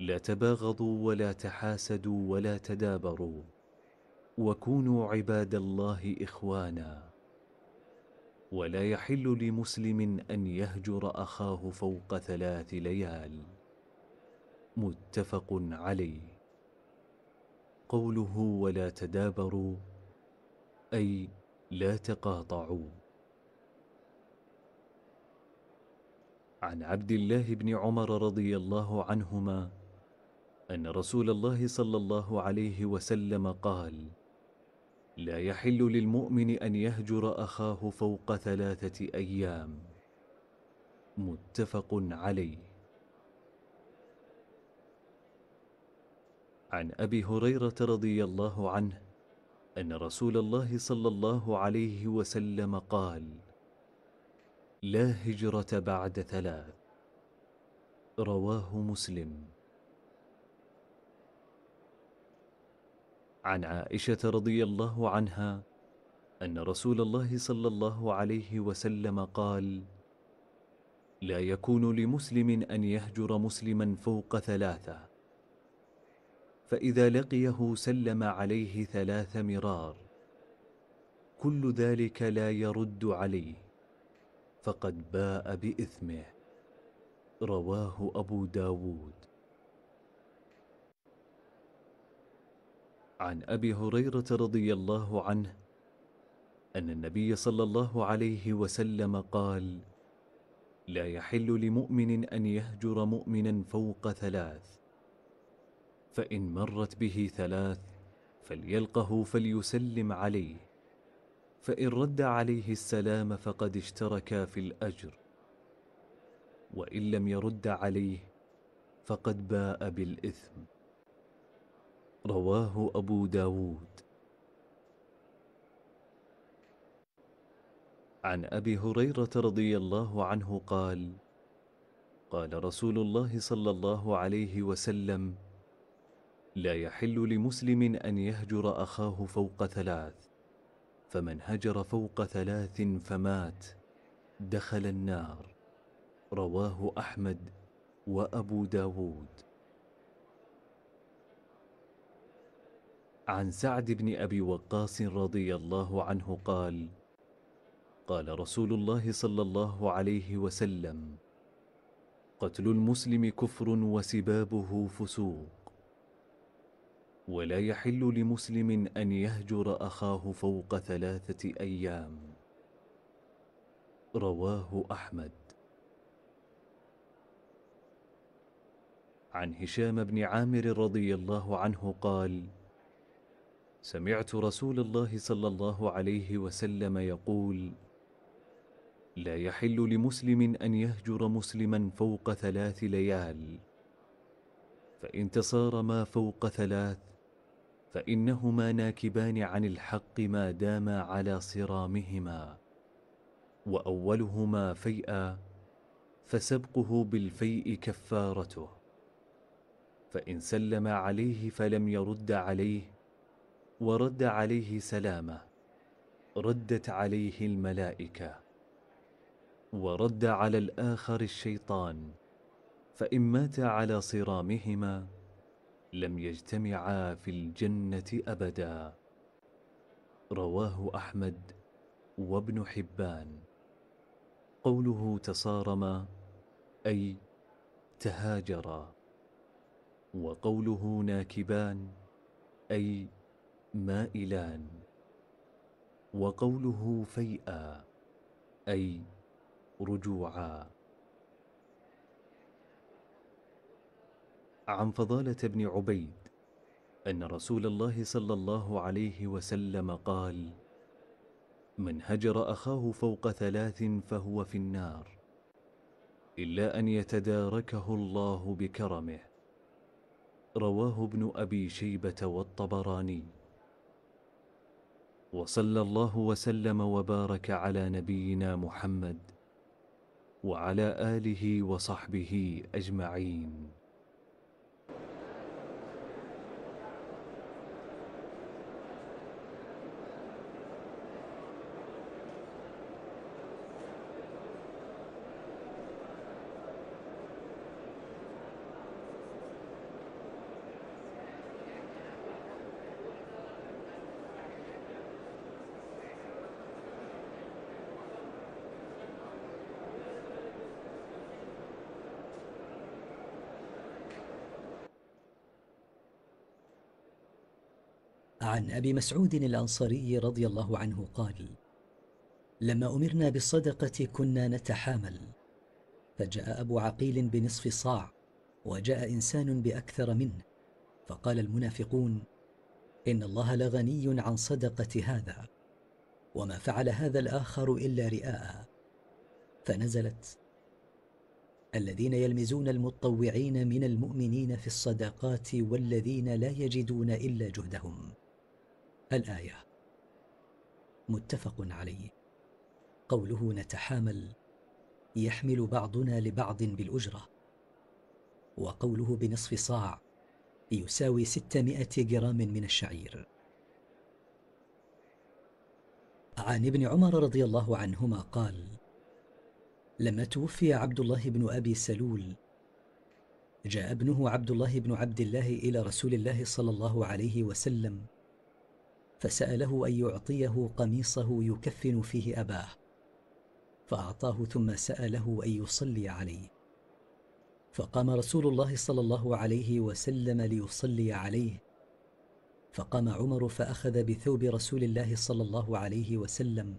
لا تباغضوا ولا تحاسدوا ولا تدابروا وكونوا عباد الله إخوانا. ولا يحل لمسلم أن يهجر أخاه فوق ثلاث ليال. متفق عليه. قوله ولا تدابروا أي لا تقاطعوا. عن عبد الله بن عمر رضي الله عنهما أن رسول الله صلى الله عليه وسلم قال لا يحل للمؤمن أن يهجر أخاه فوق ثلاثة أيام. متفق عليه. عن أبي هريرة رضي الله عنه أن رسول الله صلى الله عليه وسلم قال لا هجرة بعد ثلاث رواه مسلم. عن عائشة رضي الله عنها أن رسول الله صلى الله عليه وسلم قال لا يكون لمسلم أن يهجر مسلما فوق ثلاثة فإذا لقيه سلم عليه ثلاث مرار. كل ذلك لا يرد عليه فقد باء بإثمه. رواه أبو داود. عن أبي هريرة رضي الله عنه أن النبي صلى الله عليه وسلم قال لا يحل لمؤمن أن يهجر مؤمنا فوق ثلاث. فإن مرت به ثلاث فليلقه فليسلم عليه فإن رد عليه السلام فقد اشتركا في الأجر وإن لم يرد عليه فقد باء بالإثم. رواه أبو داود. عن أبي هريرة رضي الله عنه قال قال رسول الله صلى الله عليه وسلم لا يحل لمسلم أن يهجر أخاه فوق ثلاث فمن هجر فوق ثلاث فمات دخل النار. رواه أحمد وأبو داود. عن سعد بن أبي وقاص رضي الله عنه قال قال رسول الله صلى الله عليه وسلم قتل المسلم كفر وسبابه فسوق. ولا يحل لمسلم أن يهجر أخاه فوق ثلاثة أيام. رواه أحمد. عن هشام بن عامر رضي الله عنه قال سمعت رسول الله صلى الله عليه وسلم يقول لا يحل لمسلم أن يهجر مسلما فوق ثلاث ليال فإن تصار ما فوق ثلاث فإنهما ناكبان عن الحق ما داما على صرامهما وأولهما فيئا فسبقه بالفيء كفارته. فإن سلم عليه فلم يرد عليه ورد عليه سلامه ردت عليه الملائكة. ورد على الآخر الشيطان فإن مات على صرامهما لم يجتمعا في الجنة أبدا. رواه أحمد وابن حبان. قوله تصارما أي تهاجرا. وقوله ناكبان أي مائلان. وقوله فيئا أي رجوعا. عن فضالة بن عبيد أن رسول الله صلى الله عليه وسلم قال من هجر أخاه فوق ثلاث فهو في النار إلا أن يتداركه الله بكرمه. رواه ابن أبي شيبة والطبراني. وصلى الله وسلم وبارك على نبينا محمد وعلى آله وصحبه أجمعين. عن أبي مسعود الأنصاري رضي الله عنه قال لما أمرنا بالصدقة كنا نتحامل فجاء أبو عقيل بنصف صاع وجاء إنسان بأكثر منه فقال المنافقون إن الله لغني عن صدقة هذا وما فعل هذا الآخر إلا رئاء. فنزلت الذين يلمزون المطوعين من المؤمنين في الصدقات والذين لا يجدون إلا جهدهم. الآية. متفق عليه. قوله نتحامل يحمل بعضنا لبعض بالأجرة. وقوله بنصف صاع يساوي ستمائة جرام من الشعير. عن ابن عمر رضي الله عنهما قال لما توفي عبد الله بن أبي سلول جاء ابنه عبد الله بن عبد الله إلى رسول الله صلى الله عليه وسلم فسأله أن يعطيه قميصه يكفن فيه أباه. فأعطاه ثم سأله أن يصلي عليه. فقام رسول الله صلى الله عليه وسلم ليصلي عليه. فقام عمر فأخذ بثوب رسول الله صلى الله عليه وسلم.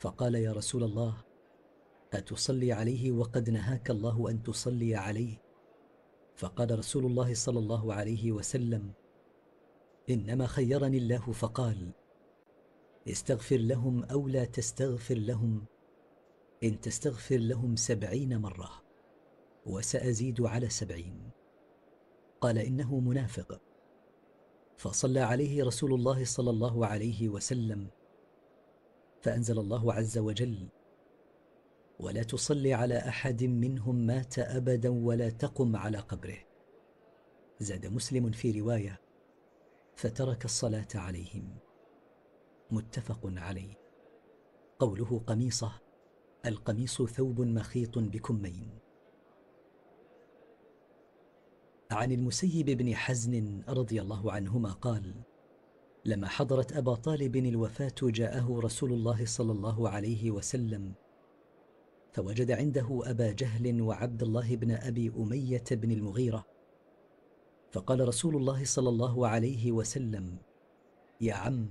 فقال يا رسول الله أتصلي عليه وقد نهاك الله أن تصلي عليه؟ فقال رسول الله صلى الله عليه وسلم إنما خيرني الله فقال استغفر لهم أو لا تستغفر لهم إن تستغفر لهم سبعين مرة وسأزيد على سبعين. قال إنه منافق. فصلى عليه رسول الله صلى الله عليه وسلم فأنزل الله عز وجل ولا تصلي على أحد منهم مات أبدا ولا تقم على قبره. زاد مسلم في رواية فترك الصلاة عليهم. متفق عليه. قوله قميصة القميص ثوب مخيط بكمين. عن المسيب بن حزن رضي الله عنهما قال لما حضرت أبا طالب الوفاة جاءه رسول الله صلى الله عليه وسلم فوجد عنده أبا جهل وعبد الله بن أبي أمية بن المغيرة فقال رسول الله صلى الله عليه وسلم يا عم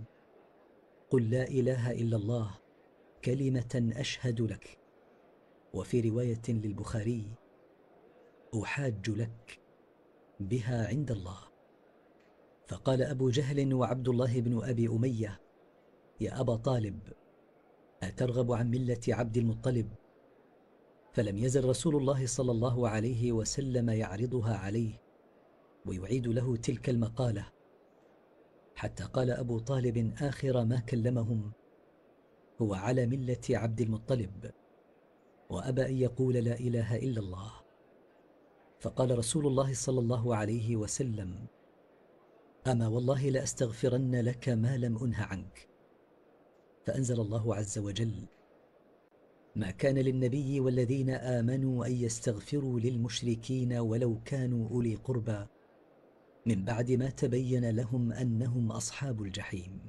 قل لا إله إلا الله كلمة أشهد لك وفي رواية للبخاري أحاج لك بها عند الله. فقال أبو جهل وعبد الله بن أبي أمية يا أبا طالب أترغب عن ملة عبد المطلب؟ فلم يزل رسول الله صلى الله عليه وسلم يعرضها عليه. ويعيد له تلك المقالة. حتى قال أبو طالب آخر ما كلمهم هو على ملة عبد المطلب وأبى أن يقول لا إله إلا الله. فقال رسول الله صلى الله عليه وسلم أما والله لأستغفرن لك ما لم أنه عنك. فأنزل الله عز وجل ما كان للنبي والذين آمنوا أن يستغفروا للمشركين ولو كانوا أولي قربى من بعد ما تبين لهم أنهم أصحاب الجحيم.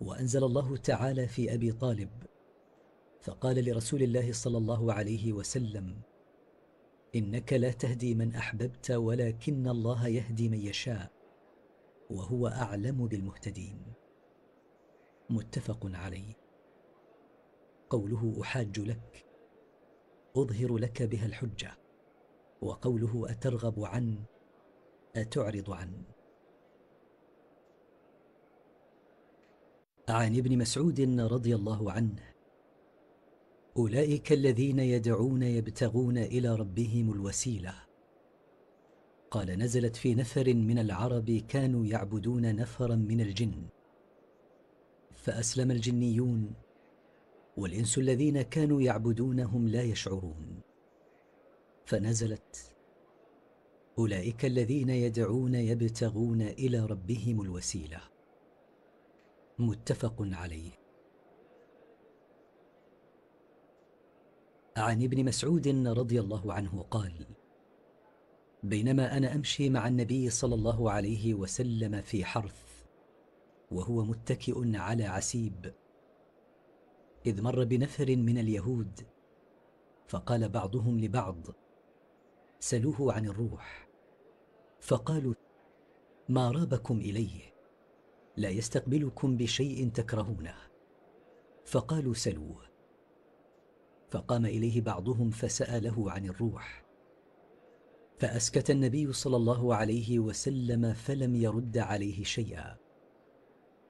وأنزل الله تعالى في أبي طالب فقال لرسول الله صلى الله عليه وسلم إنك لا تهدي من أحببت ولكن الله يهدي من يشاء وهو أعلم بالمهتدين. متفق عليه. قوله أحاج لك أظهر لك بها الحجة وقوله أترغب عن اتعرض عن. عن ابن مسعود رضي الله عنه. أولئك الذين يدعون يبتغون إلى ربهم الوسيلة. قال نزلت في نفر من العرب كانوا يعبدون نفرا من الجن. فأسلم الجنيون والإنس الذين كانوا يعبدونهم لا يشعرون. فنزلت أولئك الذين يدعون يبتغون إلى ربهم الوسيلة. متفق عليه. عن ابن مسعود رضي الله عنه قال بينما أنا أمشي مع النبي صلى الله عليه وسلم في حرث وهو متكئ على عسيب إذ مر بنفر من اليهود فقال بعضهم لبعض سلوه عن الروح. فقالوا ما رابكم إليه؟ لا يستقبلكم بشيء تكرهونه. فقالوا سلوه. فقام إليه بعضهم فسأله عن الروح. فأسكت النبي صلى الله عليه وسلم فلم يرد عليه شيئا.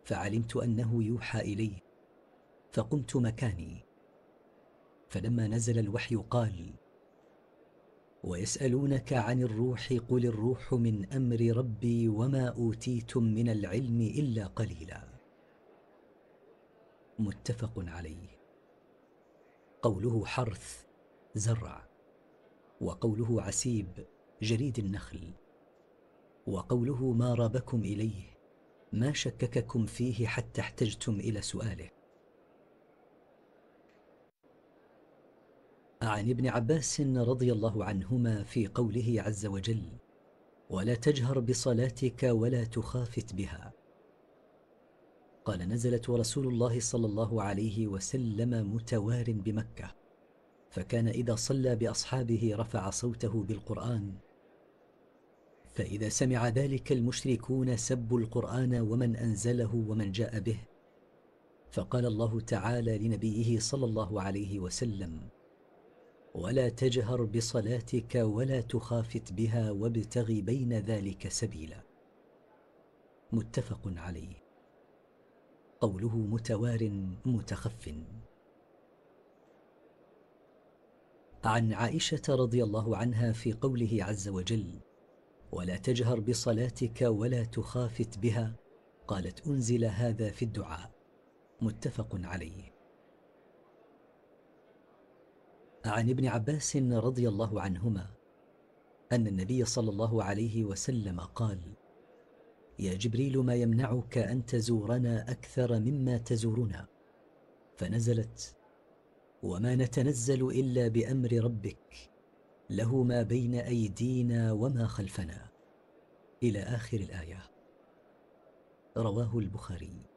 فعلمت أنه يوحى إليه. فقمت مكاني. فلما نزل الوحي قال ويسألونك عن الروح قل الروح من أمر ربي وما أوتيتم من العلم إلا قليلا. متفق عليه. قوله حرث زرع وقوله عسيب جريد النخل وقوله ما رابكم إليه ما شكككم فيه حتى احتجتم إلى سؤاله. عن ابن عباس رضي الله عنهما في قوله عز وجل ولا تجهر بصلاتك ولا تخافت بها. قال نزلت ورسول الله صلى الله عليه وسلم متوار بمكة فكان إذا صلى بأصحابه رفع صوته بالقرآن فإذا سمع ذلك المشركون سبوا القرآن ومن أنزله ومن جاء به فقال الله تعالى لنبيه صلى الله عليه وسلم ولا تجهر بصلاتك ولا تخافت بها وابتغ بين ذلك سبيلا. متفق عليه. قوله متوار متخف. عن عائشة رضي الله عنها في قوله عز وجل ولا تجهر بصلاتك ولا تخافت بها قالت أنزل هذا في الدعاء. متفق عليه. عن ابن عباس رضي الله عنهما أن النبي صلى الله عليه وسلم قال يا جبريل ما يمنعك أن تزورنا أكثر مما تزورنا؟ فنزلت وما نتنزل إلا بأمر ربك له ما بين أيدينا وما خلفنا. إلى آخر الآية. رواه البخاري.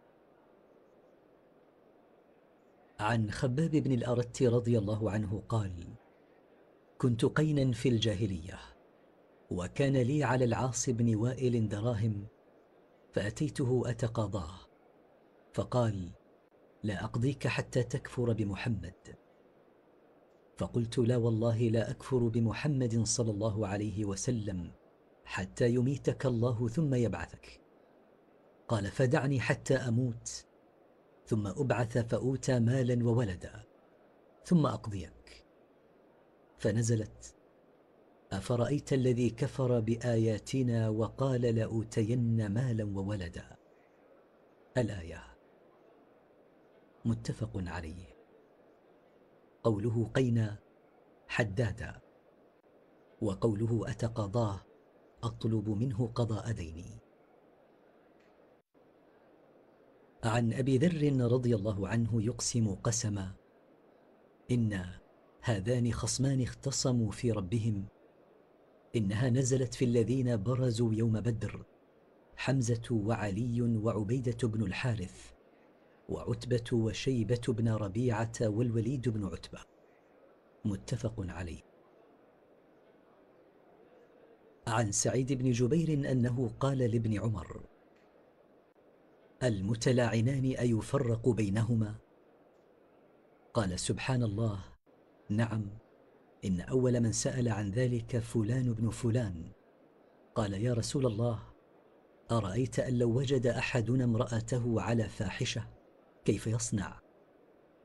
عن خباب بن الارت رضي الله عنه قال كنت قينا في الجاهلية وكان لي على العاص بن وائل دراهم فأتيته أتقاضاه فقال لا أقضيك حتى تكفر بمحمد. فقلت لا والله لا أكفر بمحمد صلى الله عليه وسلم حتى يميتك الله ثم يبعثك. قال فدعني حتى أموت ثم أبعث فأوتى مالا وولدا ثم أقضيك. فنزلت أفرأيت الذي كفر بآياتنا وقال لأوتين مالا وولدا؟ الآية. متفق عليه. قوله قينا حدادا وقوله أتقاضاه أطلب منه قضاء ديني. عن أبي ذر رضي الله عنه يقسم قسما. إن هذان خصمان اختصموا في ربهم. إنها نزلت في الذين برزوا يوم بدر. حمزة وعلي وعبيدة بن الحارث وعتبة وشيبة بن ربيعة والوليد بن عتبة. متفق عليه. عن سعيد بن جبير أنه قال لابن عمر المتلاعنان ايفرق بينهما؟ قال سبحان الله نعم إن أول من سأل عن ذلك فلان بن فلان. قال يا رسول الله أرأيت أن لو وجد أحدنا امرأته على فاحشة كيف يصنع؟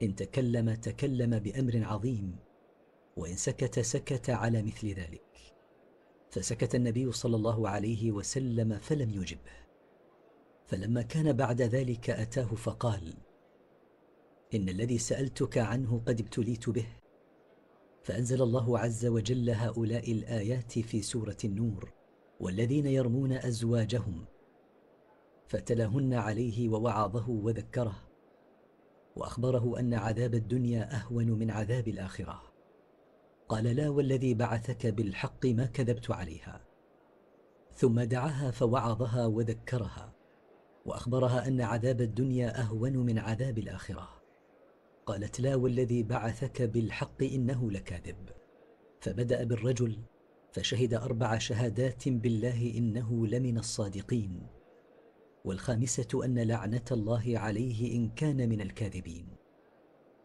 إن تكلم تكلم بأمر عظيم وإن سكت سكت على مثل ذلك. فسكت النبي صلى الله عليه وسلم فلم يجبه. فلما كان بعد ذلك أتاه فقال إن الذي سألتك عنه قد ابتليت به. فأنزل الله عز وجل هؤلاء الآيات في سورة النور والذين يرمون أزواجهم فتلاهن عليه ووعظه وذكره وأخبره أن عذاب الدنيا أهون من عذاب الآخرة. قال لا والذي بعثك بالحق ما كذبت عليها. ثم دعاها فوعظها وذكرها. وأخبرها أن عذاب الدنيا أهون من عذاب الآخرة. قالت لا والذي بعثك بالحق إنه لكاذب. فبدأ بالرجل فشهد أربع شهادات بالله إنه لمن الصادقين. والخامسة أن لعنة الله عليه إن كان من الكاذبين.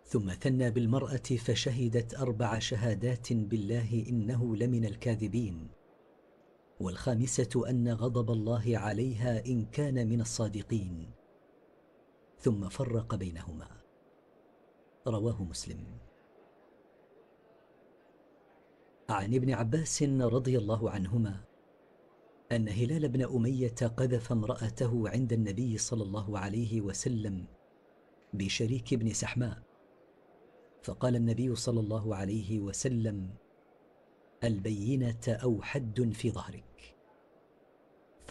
ثم ثنى بالمرأة فشهدت أربع شهادات بالله إنه لمن الكاذبين. والخامسة أن غضب الله عليها إن كان من الصادقين. ثم فرق بينهما. رواه مسلم. عن ابن عباس رضي الله عنهما أن هلال بن أمية قذف امرأته عند النبي صلى الله عليه وسلم بشريك بن سحماء. فقال النبي صلى الله عليه وسلم البينة أو حد في ظهرك.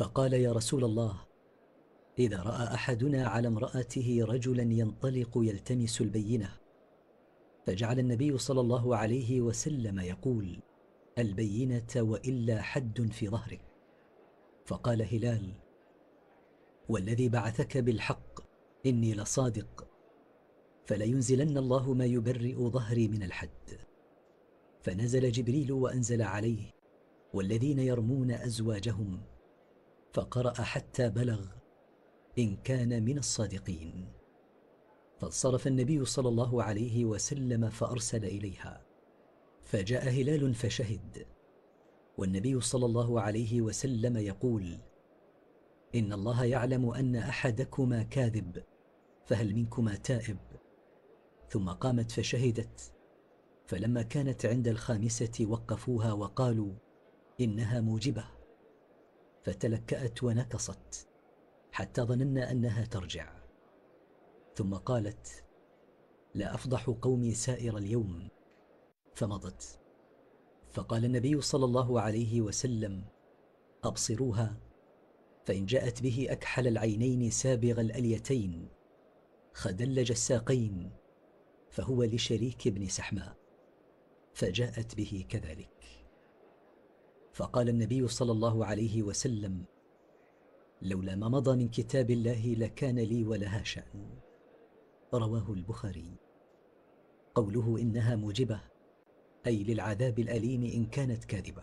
فقال يا رسول الله إذا رأى أحدنا على امرأته رجلا ينطلق يلتمس البينة فجعل النبي صلى الله عليه وسلم يقول البينة وإلا حد في ظهرك. فقال هلال والذي بعثك بالحق إني لصادق فلينزلن الله ما يبرئ ظهري من الحد. فنزل جبريل وأنزل عليه والذين يرمون أزواجهم. فقرأ حتى بلغ إن كان من الصادقين. فانصرف النبي صلى الله عليه وسلم فأرسل إليها فجاء هلال فشهد. والنبي صلى الله عليه وسلم يقول إن الله يعلم أن أحدكما كاذب فهل منكما تائب؟ ثم قامت فشهدت. فلما كانت عند الخامسة وقفوها وقالوا إنها موجبة. فتلكأت ونكصت حتى ظننا أنها ترجع. ثم قالت لا أفضح قومي سائر اليوم. فمضت. فقال النبي صلى الله عليه وسلم أبصروها فإن جاءت به أكحل العينين سابغ الأليتين خدلج الساقين فهو لشريك بن سحماء فجاءت به كذلك. فقال النبي صلى الله عليه وسلم لولا ما مضى من كتاب الله لكان لي ولها شأن. رواه البخاري. قوله إنها موجبة أي للعذاب الأليم إن كانت كاذبة.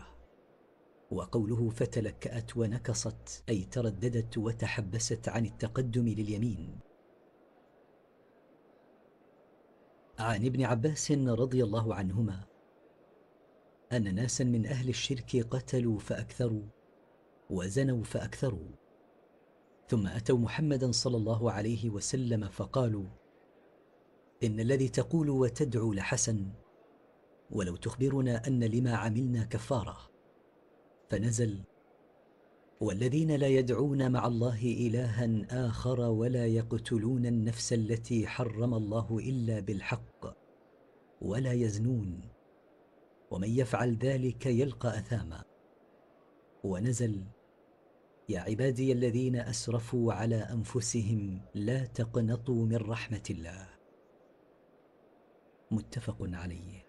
وقوله فتلكأت ونكصت أي ترددت وتحبست عن التقدم لليمين. عن ابن عباس رضي الله عنهما ان ناسا من أهل الشرك قتلوا فأكثروا وزنوا فأكثروا. ثم أتوا محمدا صلى الله عليه وسلم فقالوا إن الذي تقول وتدعو لحسن ولو تخبرنا أن لما عملنا كفارة. فنزل والذين لا يدعون مع الله الها آخر ولا يقتلون النفس التي حرم الله إلا بالحق ولا يزنون. ومن يفعل ذلك يلقى أثاما. ونزل يا عبادي الذين أسرفوا على أنفسهم لا تقنطوا من رحمة الله. متفق عليه.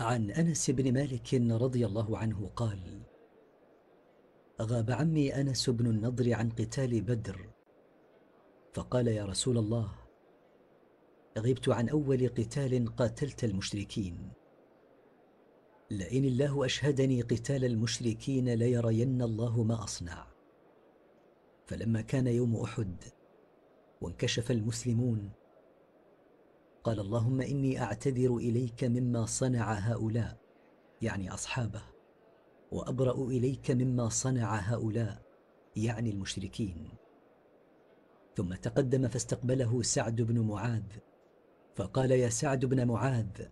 عن أنس بن مالك رضي الله عنه قال غاب عمي أنس بن النضر عن قتال بدر فقال يا رسول الله غبت عن أول قتال قاتلت المشركين. لئن الله أشهدني قتال المشركين ليرين الله ما أصنع. فلما كان يوم أحد وانكشف المسلمون قال اللهم إني أعتذر إليك مما صنع هؤلاء يعني أصحابه وأبرأ إليك مما صنع هؤلاء يعني المشركين. ثم تقدم فاستقبله سعد بن معاذ فقال يا سعد بن معاذ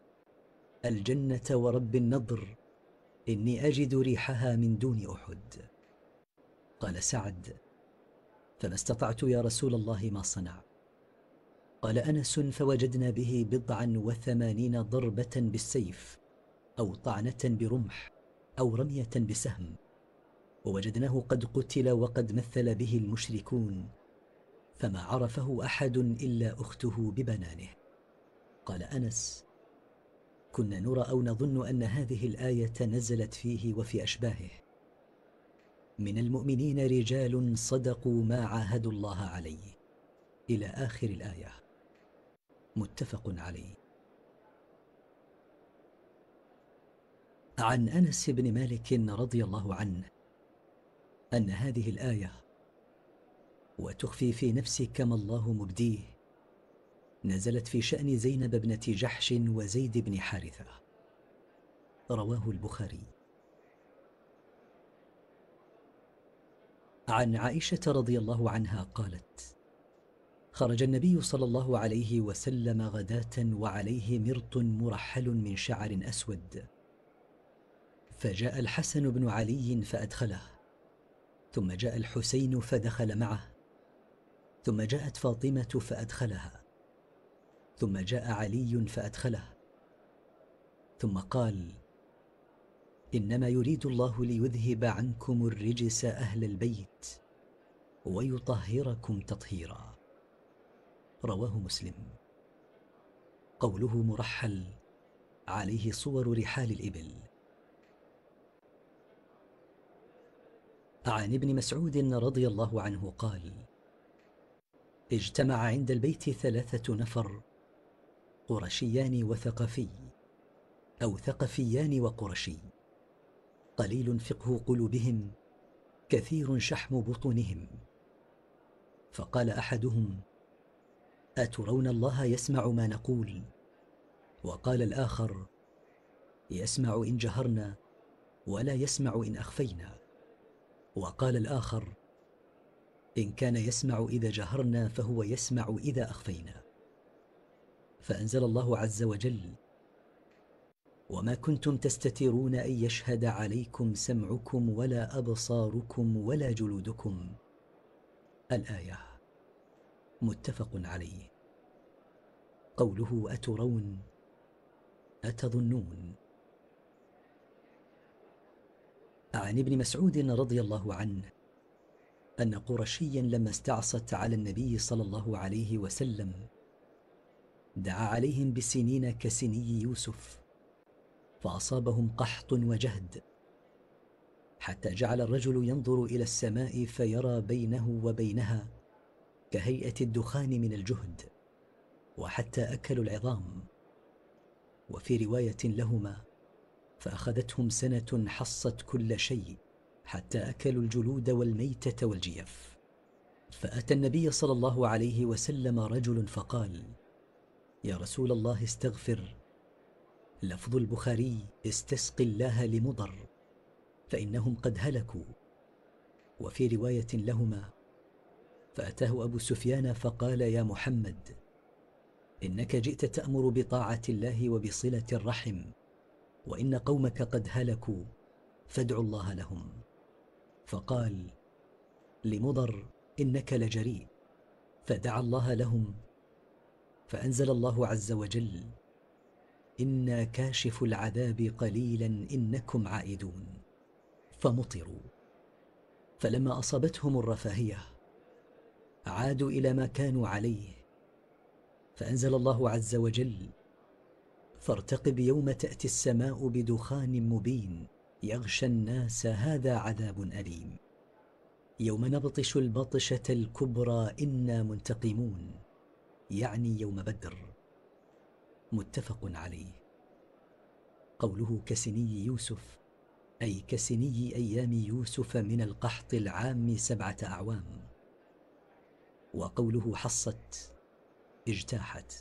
الجنة ورب النضر إني أجد ريحها من دون أحد. قال سعد فما استطعت يا رسول الله ما صنع. قال أنس فوجدنا به بضعا وثمانين ضربة بالسيف أو طعنة برمح أو رمية بسهم. ووجدناه قد قتل وقد مثل به المشركون فما عرفه أحد إلا أخته ببنانه. قال أنس كنا نرى أو نظن أن هذه الآية نزلت فيه وفي أشباهه. من المؤمنين رجال صدقوا ما عاهدوا الله عليه. إلى آخر الآية. متفق عليه. عن أنس بن مالك رضي الله عنه أن هذه الآية وتخفي في نفسك ما الله مبديه نزلت في شأن زينب ابنه جحش وزيد بن حارثة. رواه البخاري. عن عائشة رضي الله عنها قالت خرج النبي صلى الله عليه وسلم غداة وعليه مرط مرحل من شعر أسود. فجاء الحسن بن علي فأدخله. ثم جاء الحسين فدخل معه. ثم جاءت فاطمة فأدخلها. ثم جاء علي فأدخله. ثم قال إنما يريد الله ليذهب عنكم الرجس أهل البيت ويطهركم تطهيرا. رواه مسلم. قوله مرحل عليه صور رحال الإبل. عن ابن مسعود رضي الله عنه قال اجتمع عند البيت ثلاثة نفر قرشيان وثقفي أو ثقفيان وقرشي. قليل فقه قلوبهم كثير شحم بطونهم. فقال أحدهم أترون الله يسمع ما نقول؟ وقال الآخر يسمع إن جهرنا ولا يسمع إن أخفينا. وقال الآخر إن كان يسمع إذا جهرنا فهو يسمع إذا أخفينا. فأنزل الله عز وجل وما كنتم تستترون أن يشهد عليكم سمعكم ولا أبصاركم ولا جلودكم الآية متفق عليه. قوله أترون أتظنون؟ عن ابن مسعود رضي الله عنه أن قرشيا لما استعصت على النبي صلى الله عليه وسلم دعا عليهم بسنين كسني يوسف فأصابهم قحط وجهد حتى جعل الرجل ينظر إلى السماء فيرى بينه وبينها كهيئة الدخان من الجهد وحتى أكلوا العظام. وفي رواية لهما فأخذتهم سنة حصت كل شيء حتى أكلوا الجلود والميتة والجيف. فأتى النبي صلى الله عليه وسلم رجل فقال يا رسول الله استغفر. لفظ البخاري استسق الله لمضر فإنهم قد هلكوا. وفي رواية لهما فأتاه أبو سفيان فقال يا محمد إنك جئت تأمر بطاعة الله وبصلة الرحم وإن قومك قد هلكوا فادعوا الله لهم. فقال لمضر إنك لجريء فدعا الله لهم فأنزل الله عز وجل إنا كاشف العذاب قليلا إنكم عائدون فمطروا. فلما أصابتهم الرفاهية عادوا إلى ما كانوا عليه. فأنزل الله عز وجل فارتقب يوم تأتي السماء بدخان مبين يغشى الناس هذا عذاب أليم. يوم نبطش البطشة الكبرى إنا منتقمون يعني يوم بدر. متفق عليه. قوله كسني يوسف أي كسني أيام يوسف من القحط العام سبعة أعوام. وقوله حصت اجتاحت.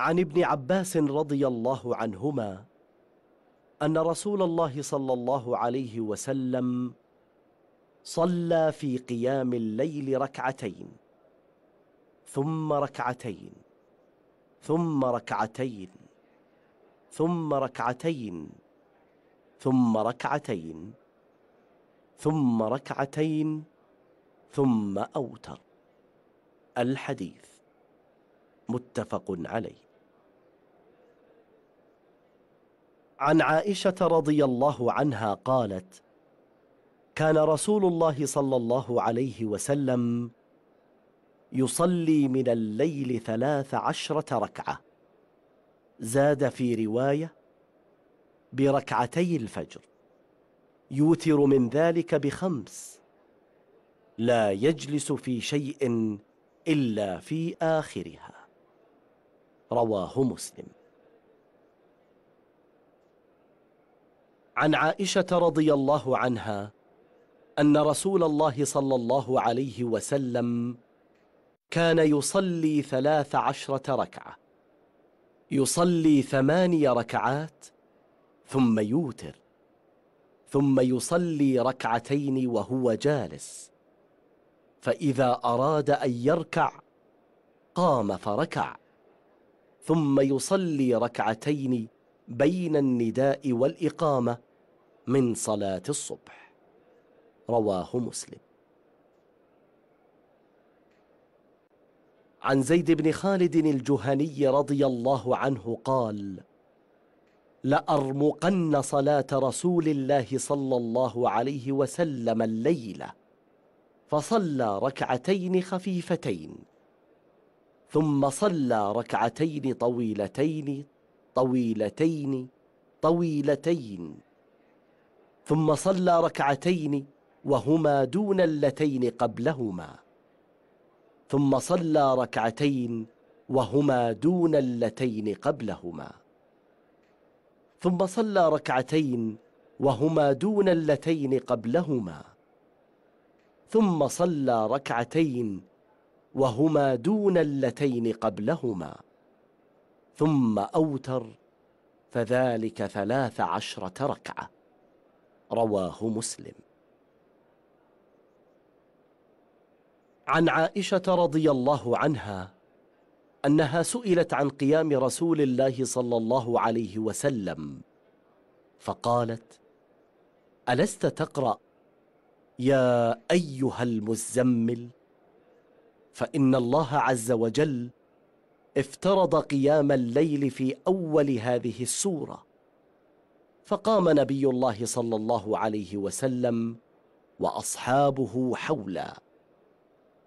عن ابن عباس رضي الله عنهما أن رسول الله صلى الله عليه وسلم صلى في قيام الليل ركعتين ثم ركعتين ثم ركعتين ثم ركعتين ثم ركعتين ثم ركعتين ثم أوتر. الحديث متفق عليه. عن عائشة رضي الله عنها قالت كان رسول الله صلى الله عليه وسلم يصلي من الليل ثلاث عشرة ركعة. زاد في رواية بركعتي الفجر. يوتر من ذلك بخمس. لا يجلس في شيء إلا في آخرها. رواه مسلم. عن عائشة رضي الله عنها أن رسول الله صلى الله عليه وسلم كان يصلي ثلاث عشرة ركعة يصلي ثماني ركعات ثم يوتر ثم يصلي ركعتين وهو جالس فإذا أراد أن يركع قام فركع ثم يصلي ركعتين بين النداء والإقامة من صلاة الصبح. رواه مسلم. عن زيد بن خالد الجهني رضي الله عنه قال لأرمقن صلاة رسول الله صلى الله عليه وسلم الليلة فصلى ركعتين خفيفتين ثم صلى ركعتين طويلتين طويلتين طويلتين. ثم صلى ركعتين وهما دون اللتين قبلهما. ثم صلى ركعتين وهما دون اللتين قبلهما. ثم صلى ركعتين وهما دون اللتين قبلهما. ثم صلى ركعتين وهما دون اللتين قبلهما. ثم أوتر فذلك ثلاث عشرة ركعة. رواه مسلم. عن عائشة رضي الله عنها أنها سئلت عن قيام رسول الله صلى الله عليه وسلم فقالت ألست تقرأ يا أيها المزمل؟ فإن الله عز وجل افترض قيام الليل في أول هذه السورة. فقام نبي الله صلى الله عليه وسلم وأصحابه حولا.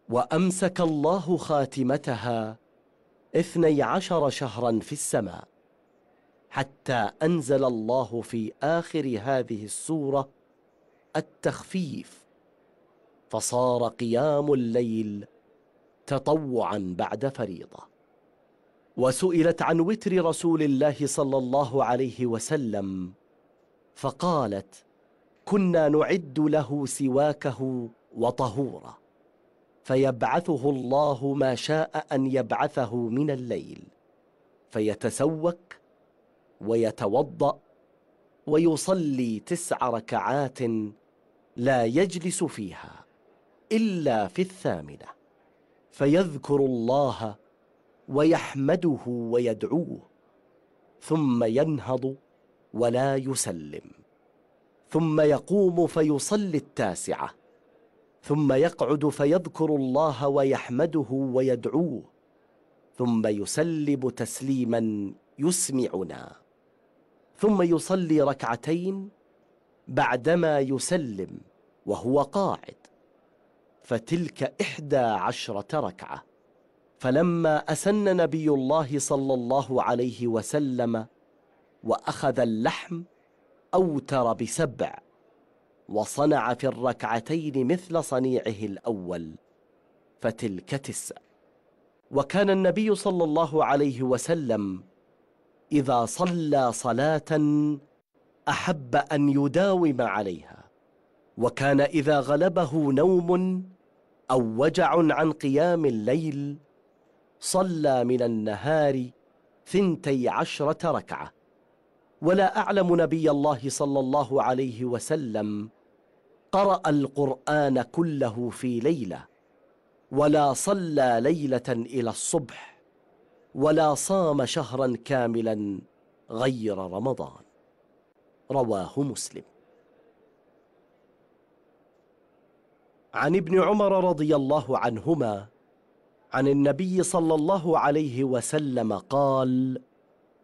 وأمسك الله خاتمتها اثني عشر شهرا في السماء. حتى أنزل الله في آخر هذه السورة التخفيف. فصار قيام الليل تطوعا بعد فريضة. وسئلت عن وتر رسول الله صلى الله عليه وسلم فقالت كنا نعد له سواكه وطهوره فيبعثه الله ما شاء أن يبعثه من الليل فيتسوك ويتوضأ ويصلي تسع ركعات لا يجلس فيها إلا في الثامنة فيذكر الله ويحمده ويدعوه ثم ينهض ولا يسلم ثم يقوم فيصلي التاسعة ثم يقعد فيذكر الله ويحمده ويدعوه ثم يسلم تسليما يسمعنا ثم يصلي ركعتين بعدما يسلم وهو قاعد فتلك إحدى عشرة ركعة. فلما أسن نبي الله صلى الله عليه وسلم وأخذ اللحم أوتر بسبع وصنع في الركعتين مثل صنيعه الأول فتلك تسع. وكان النبي صلى الله عليه وسلم إذا صلى صلاة أحب أن يداوم عليها وكان إذا غلبه نوم أو وجع عن قيام الليل صلى من النهار ثنتي عشرة ركعة. ولا أعلم نبي الله صلى الله عليه وسلم قرأ القرآن كله في ليلة ولا صلى ليلة إلى الصبح ولا صام شهرا كاملا غير رمضان. رواه مسلم. عن ابن عمر رضي الله عنهما عن النبي صلى الله عليه وسلم قال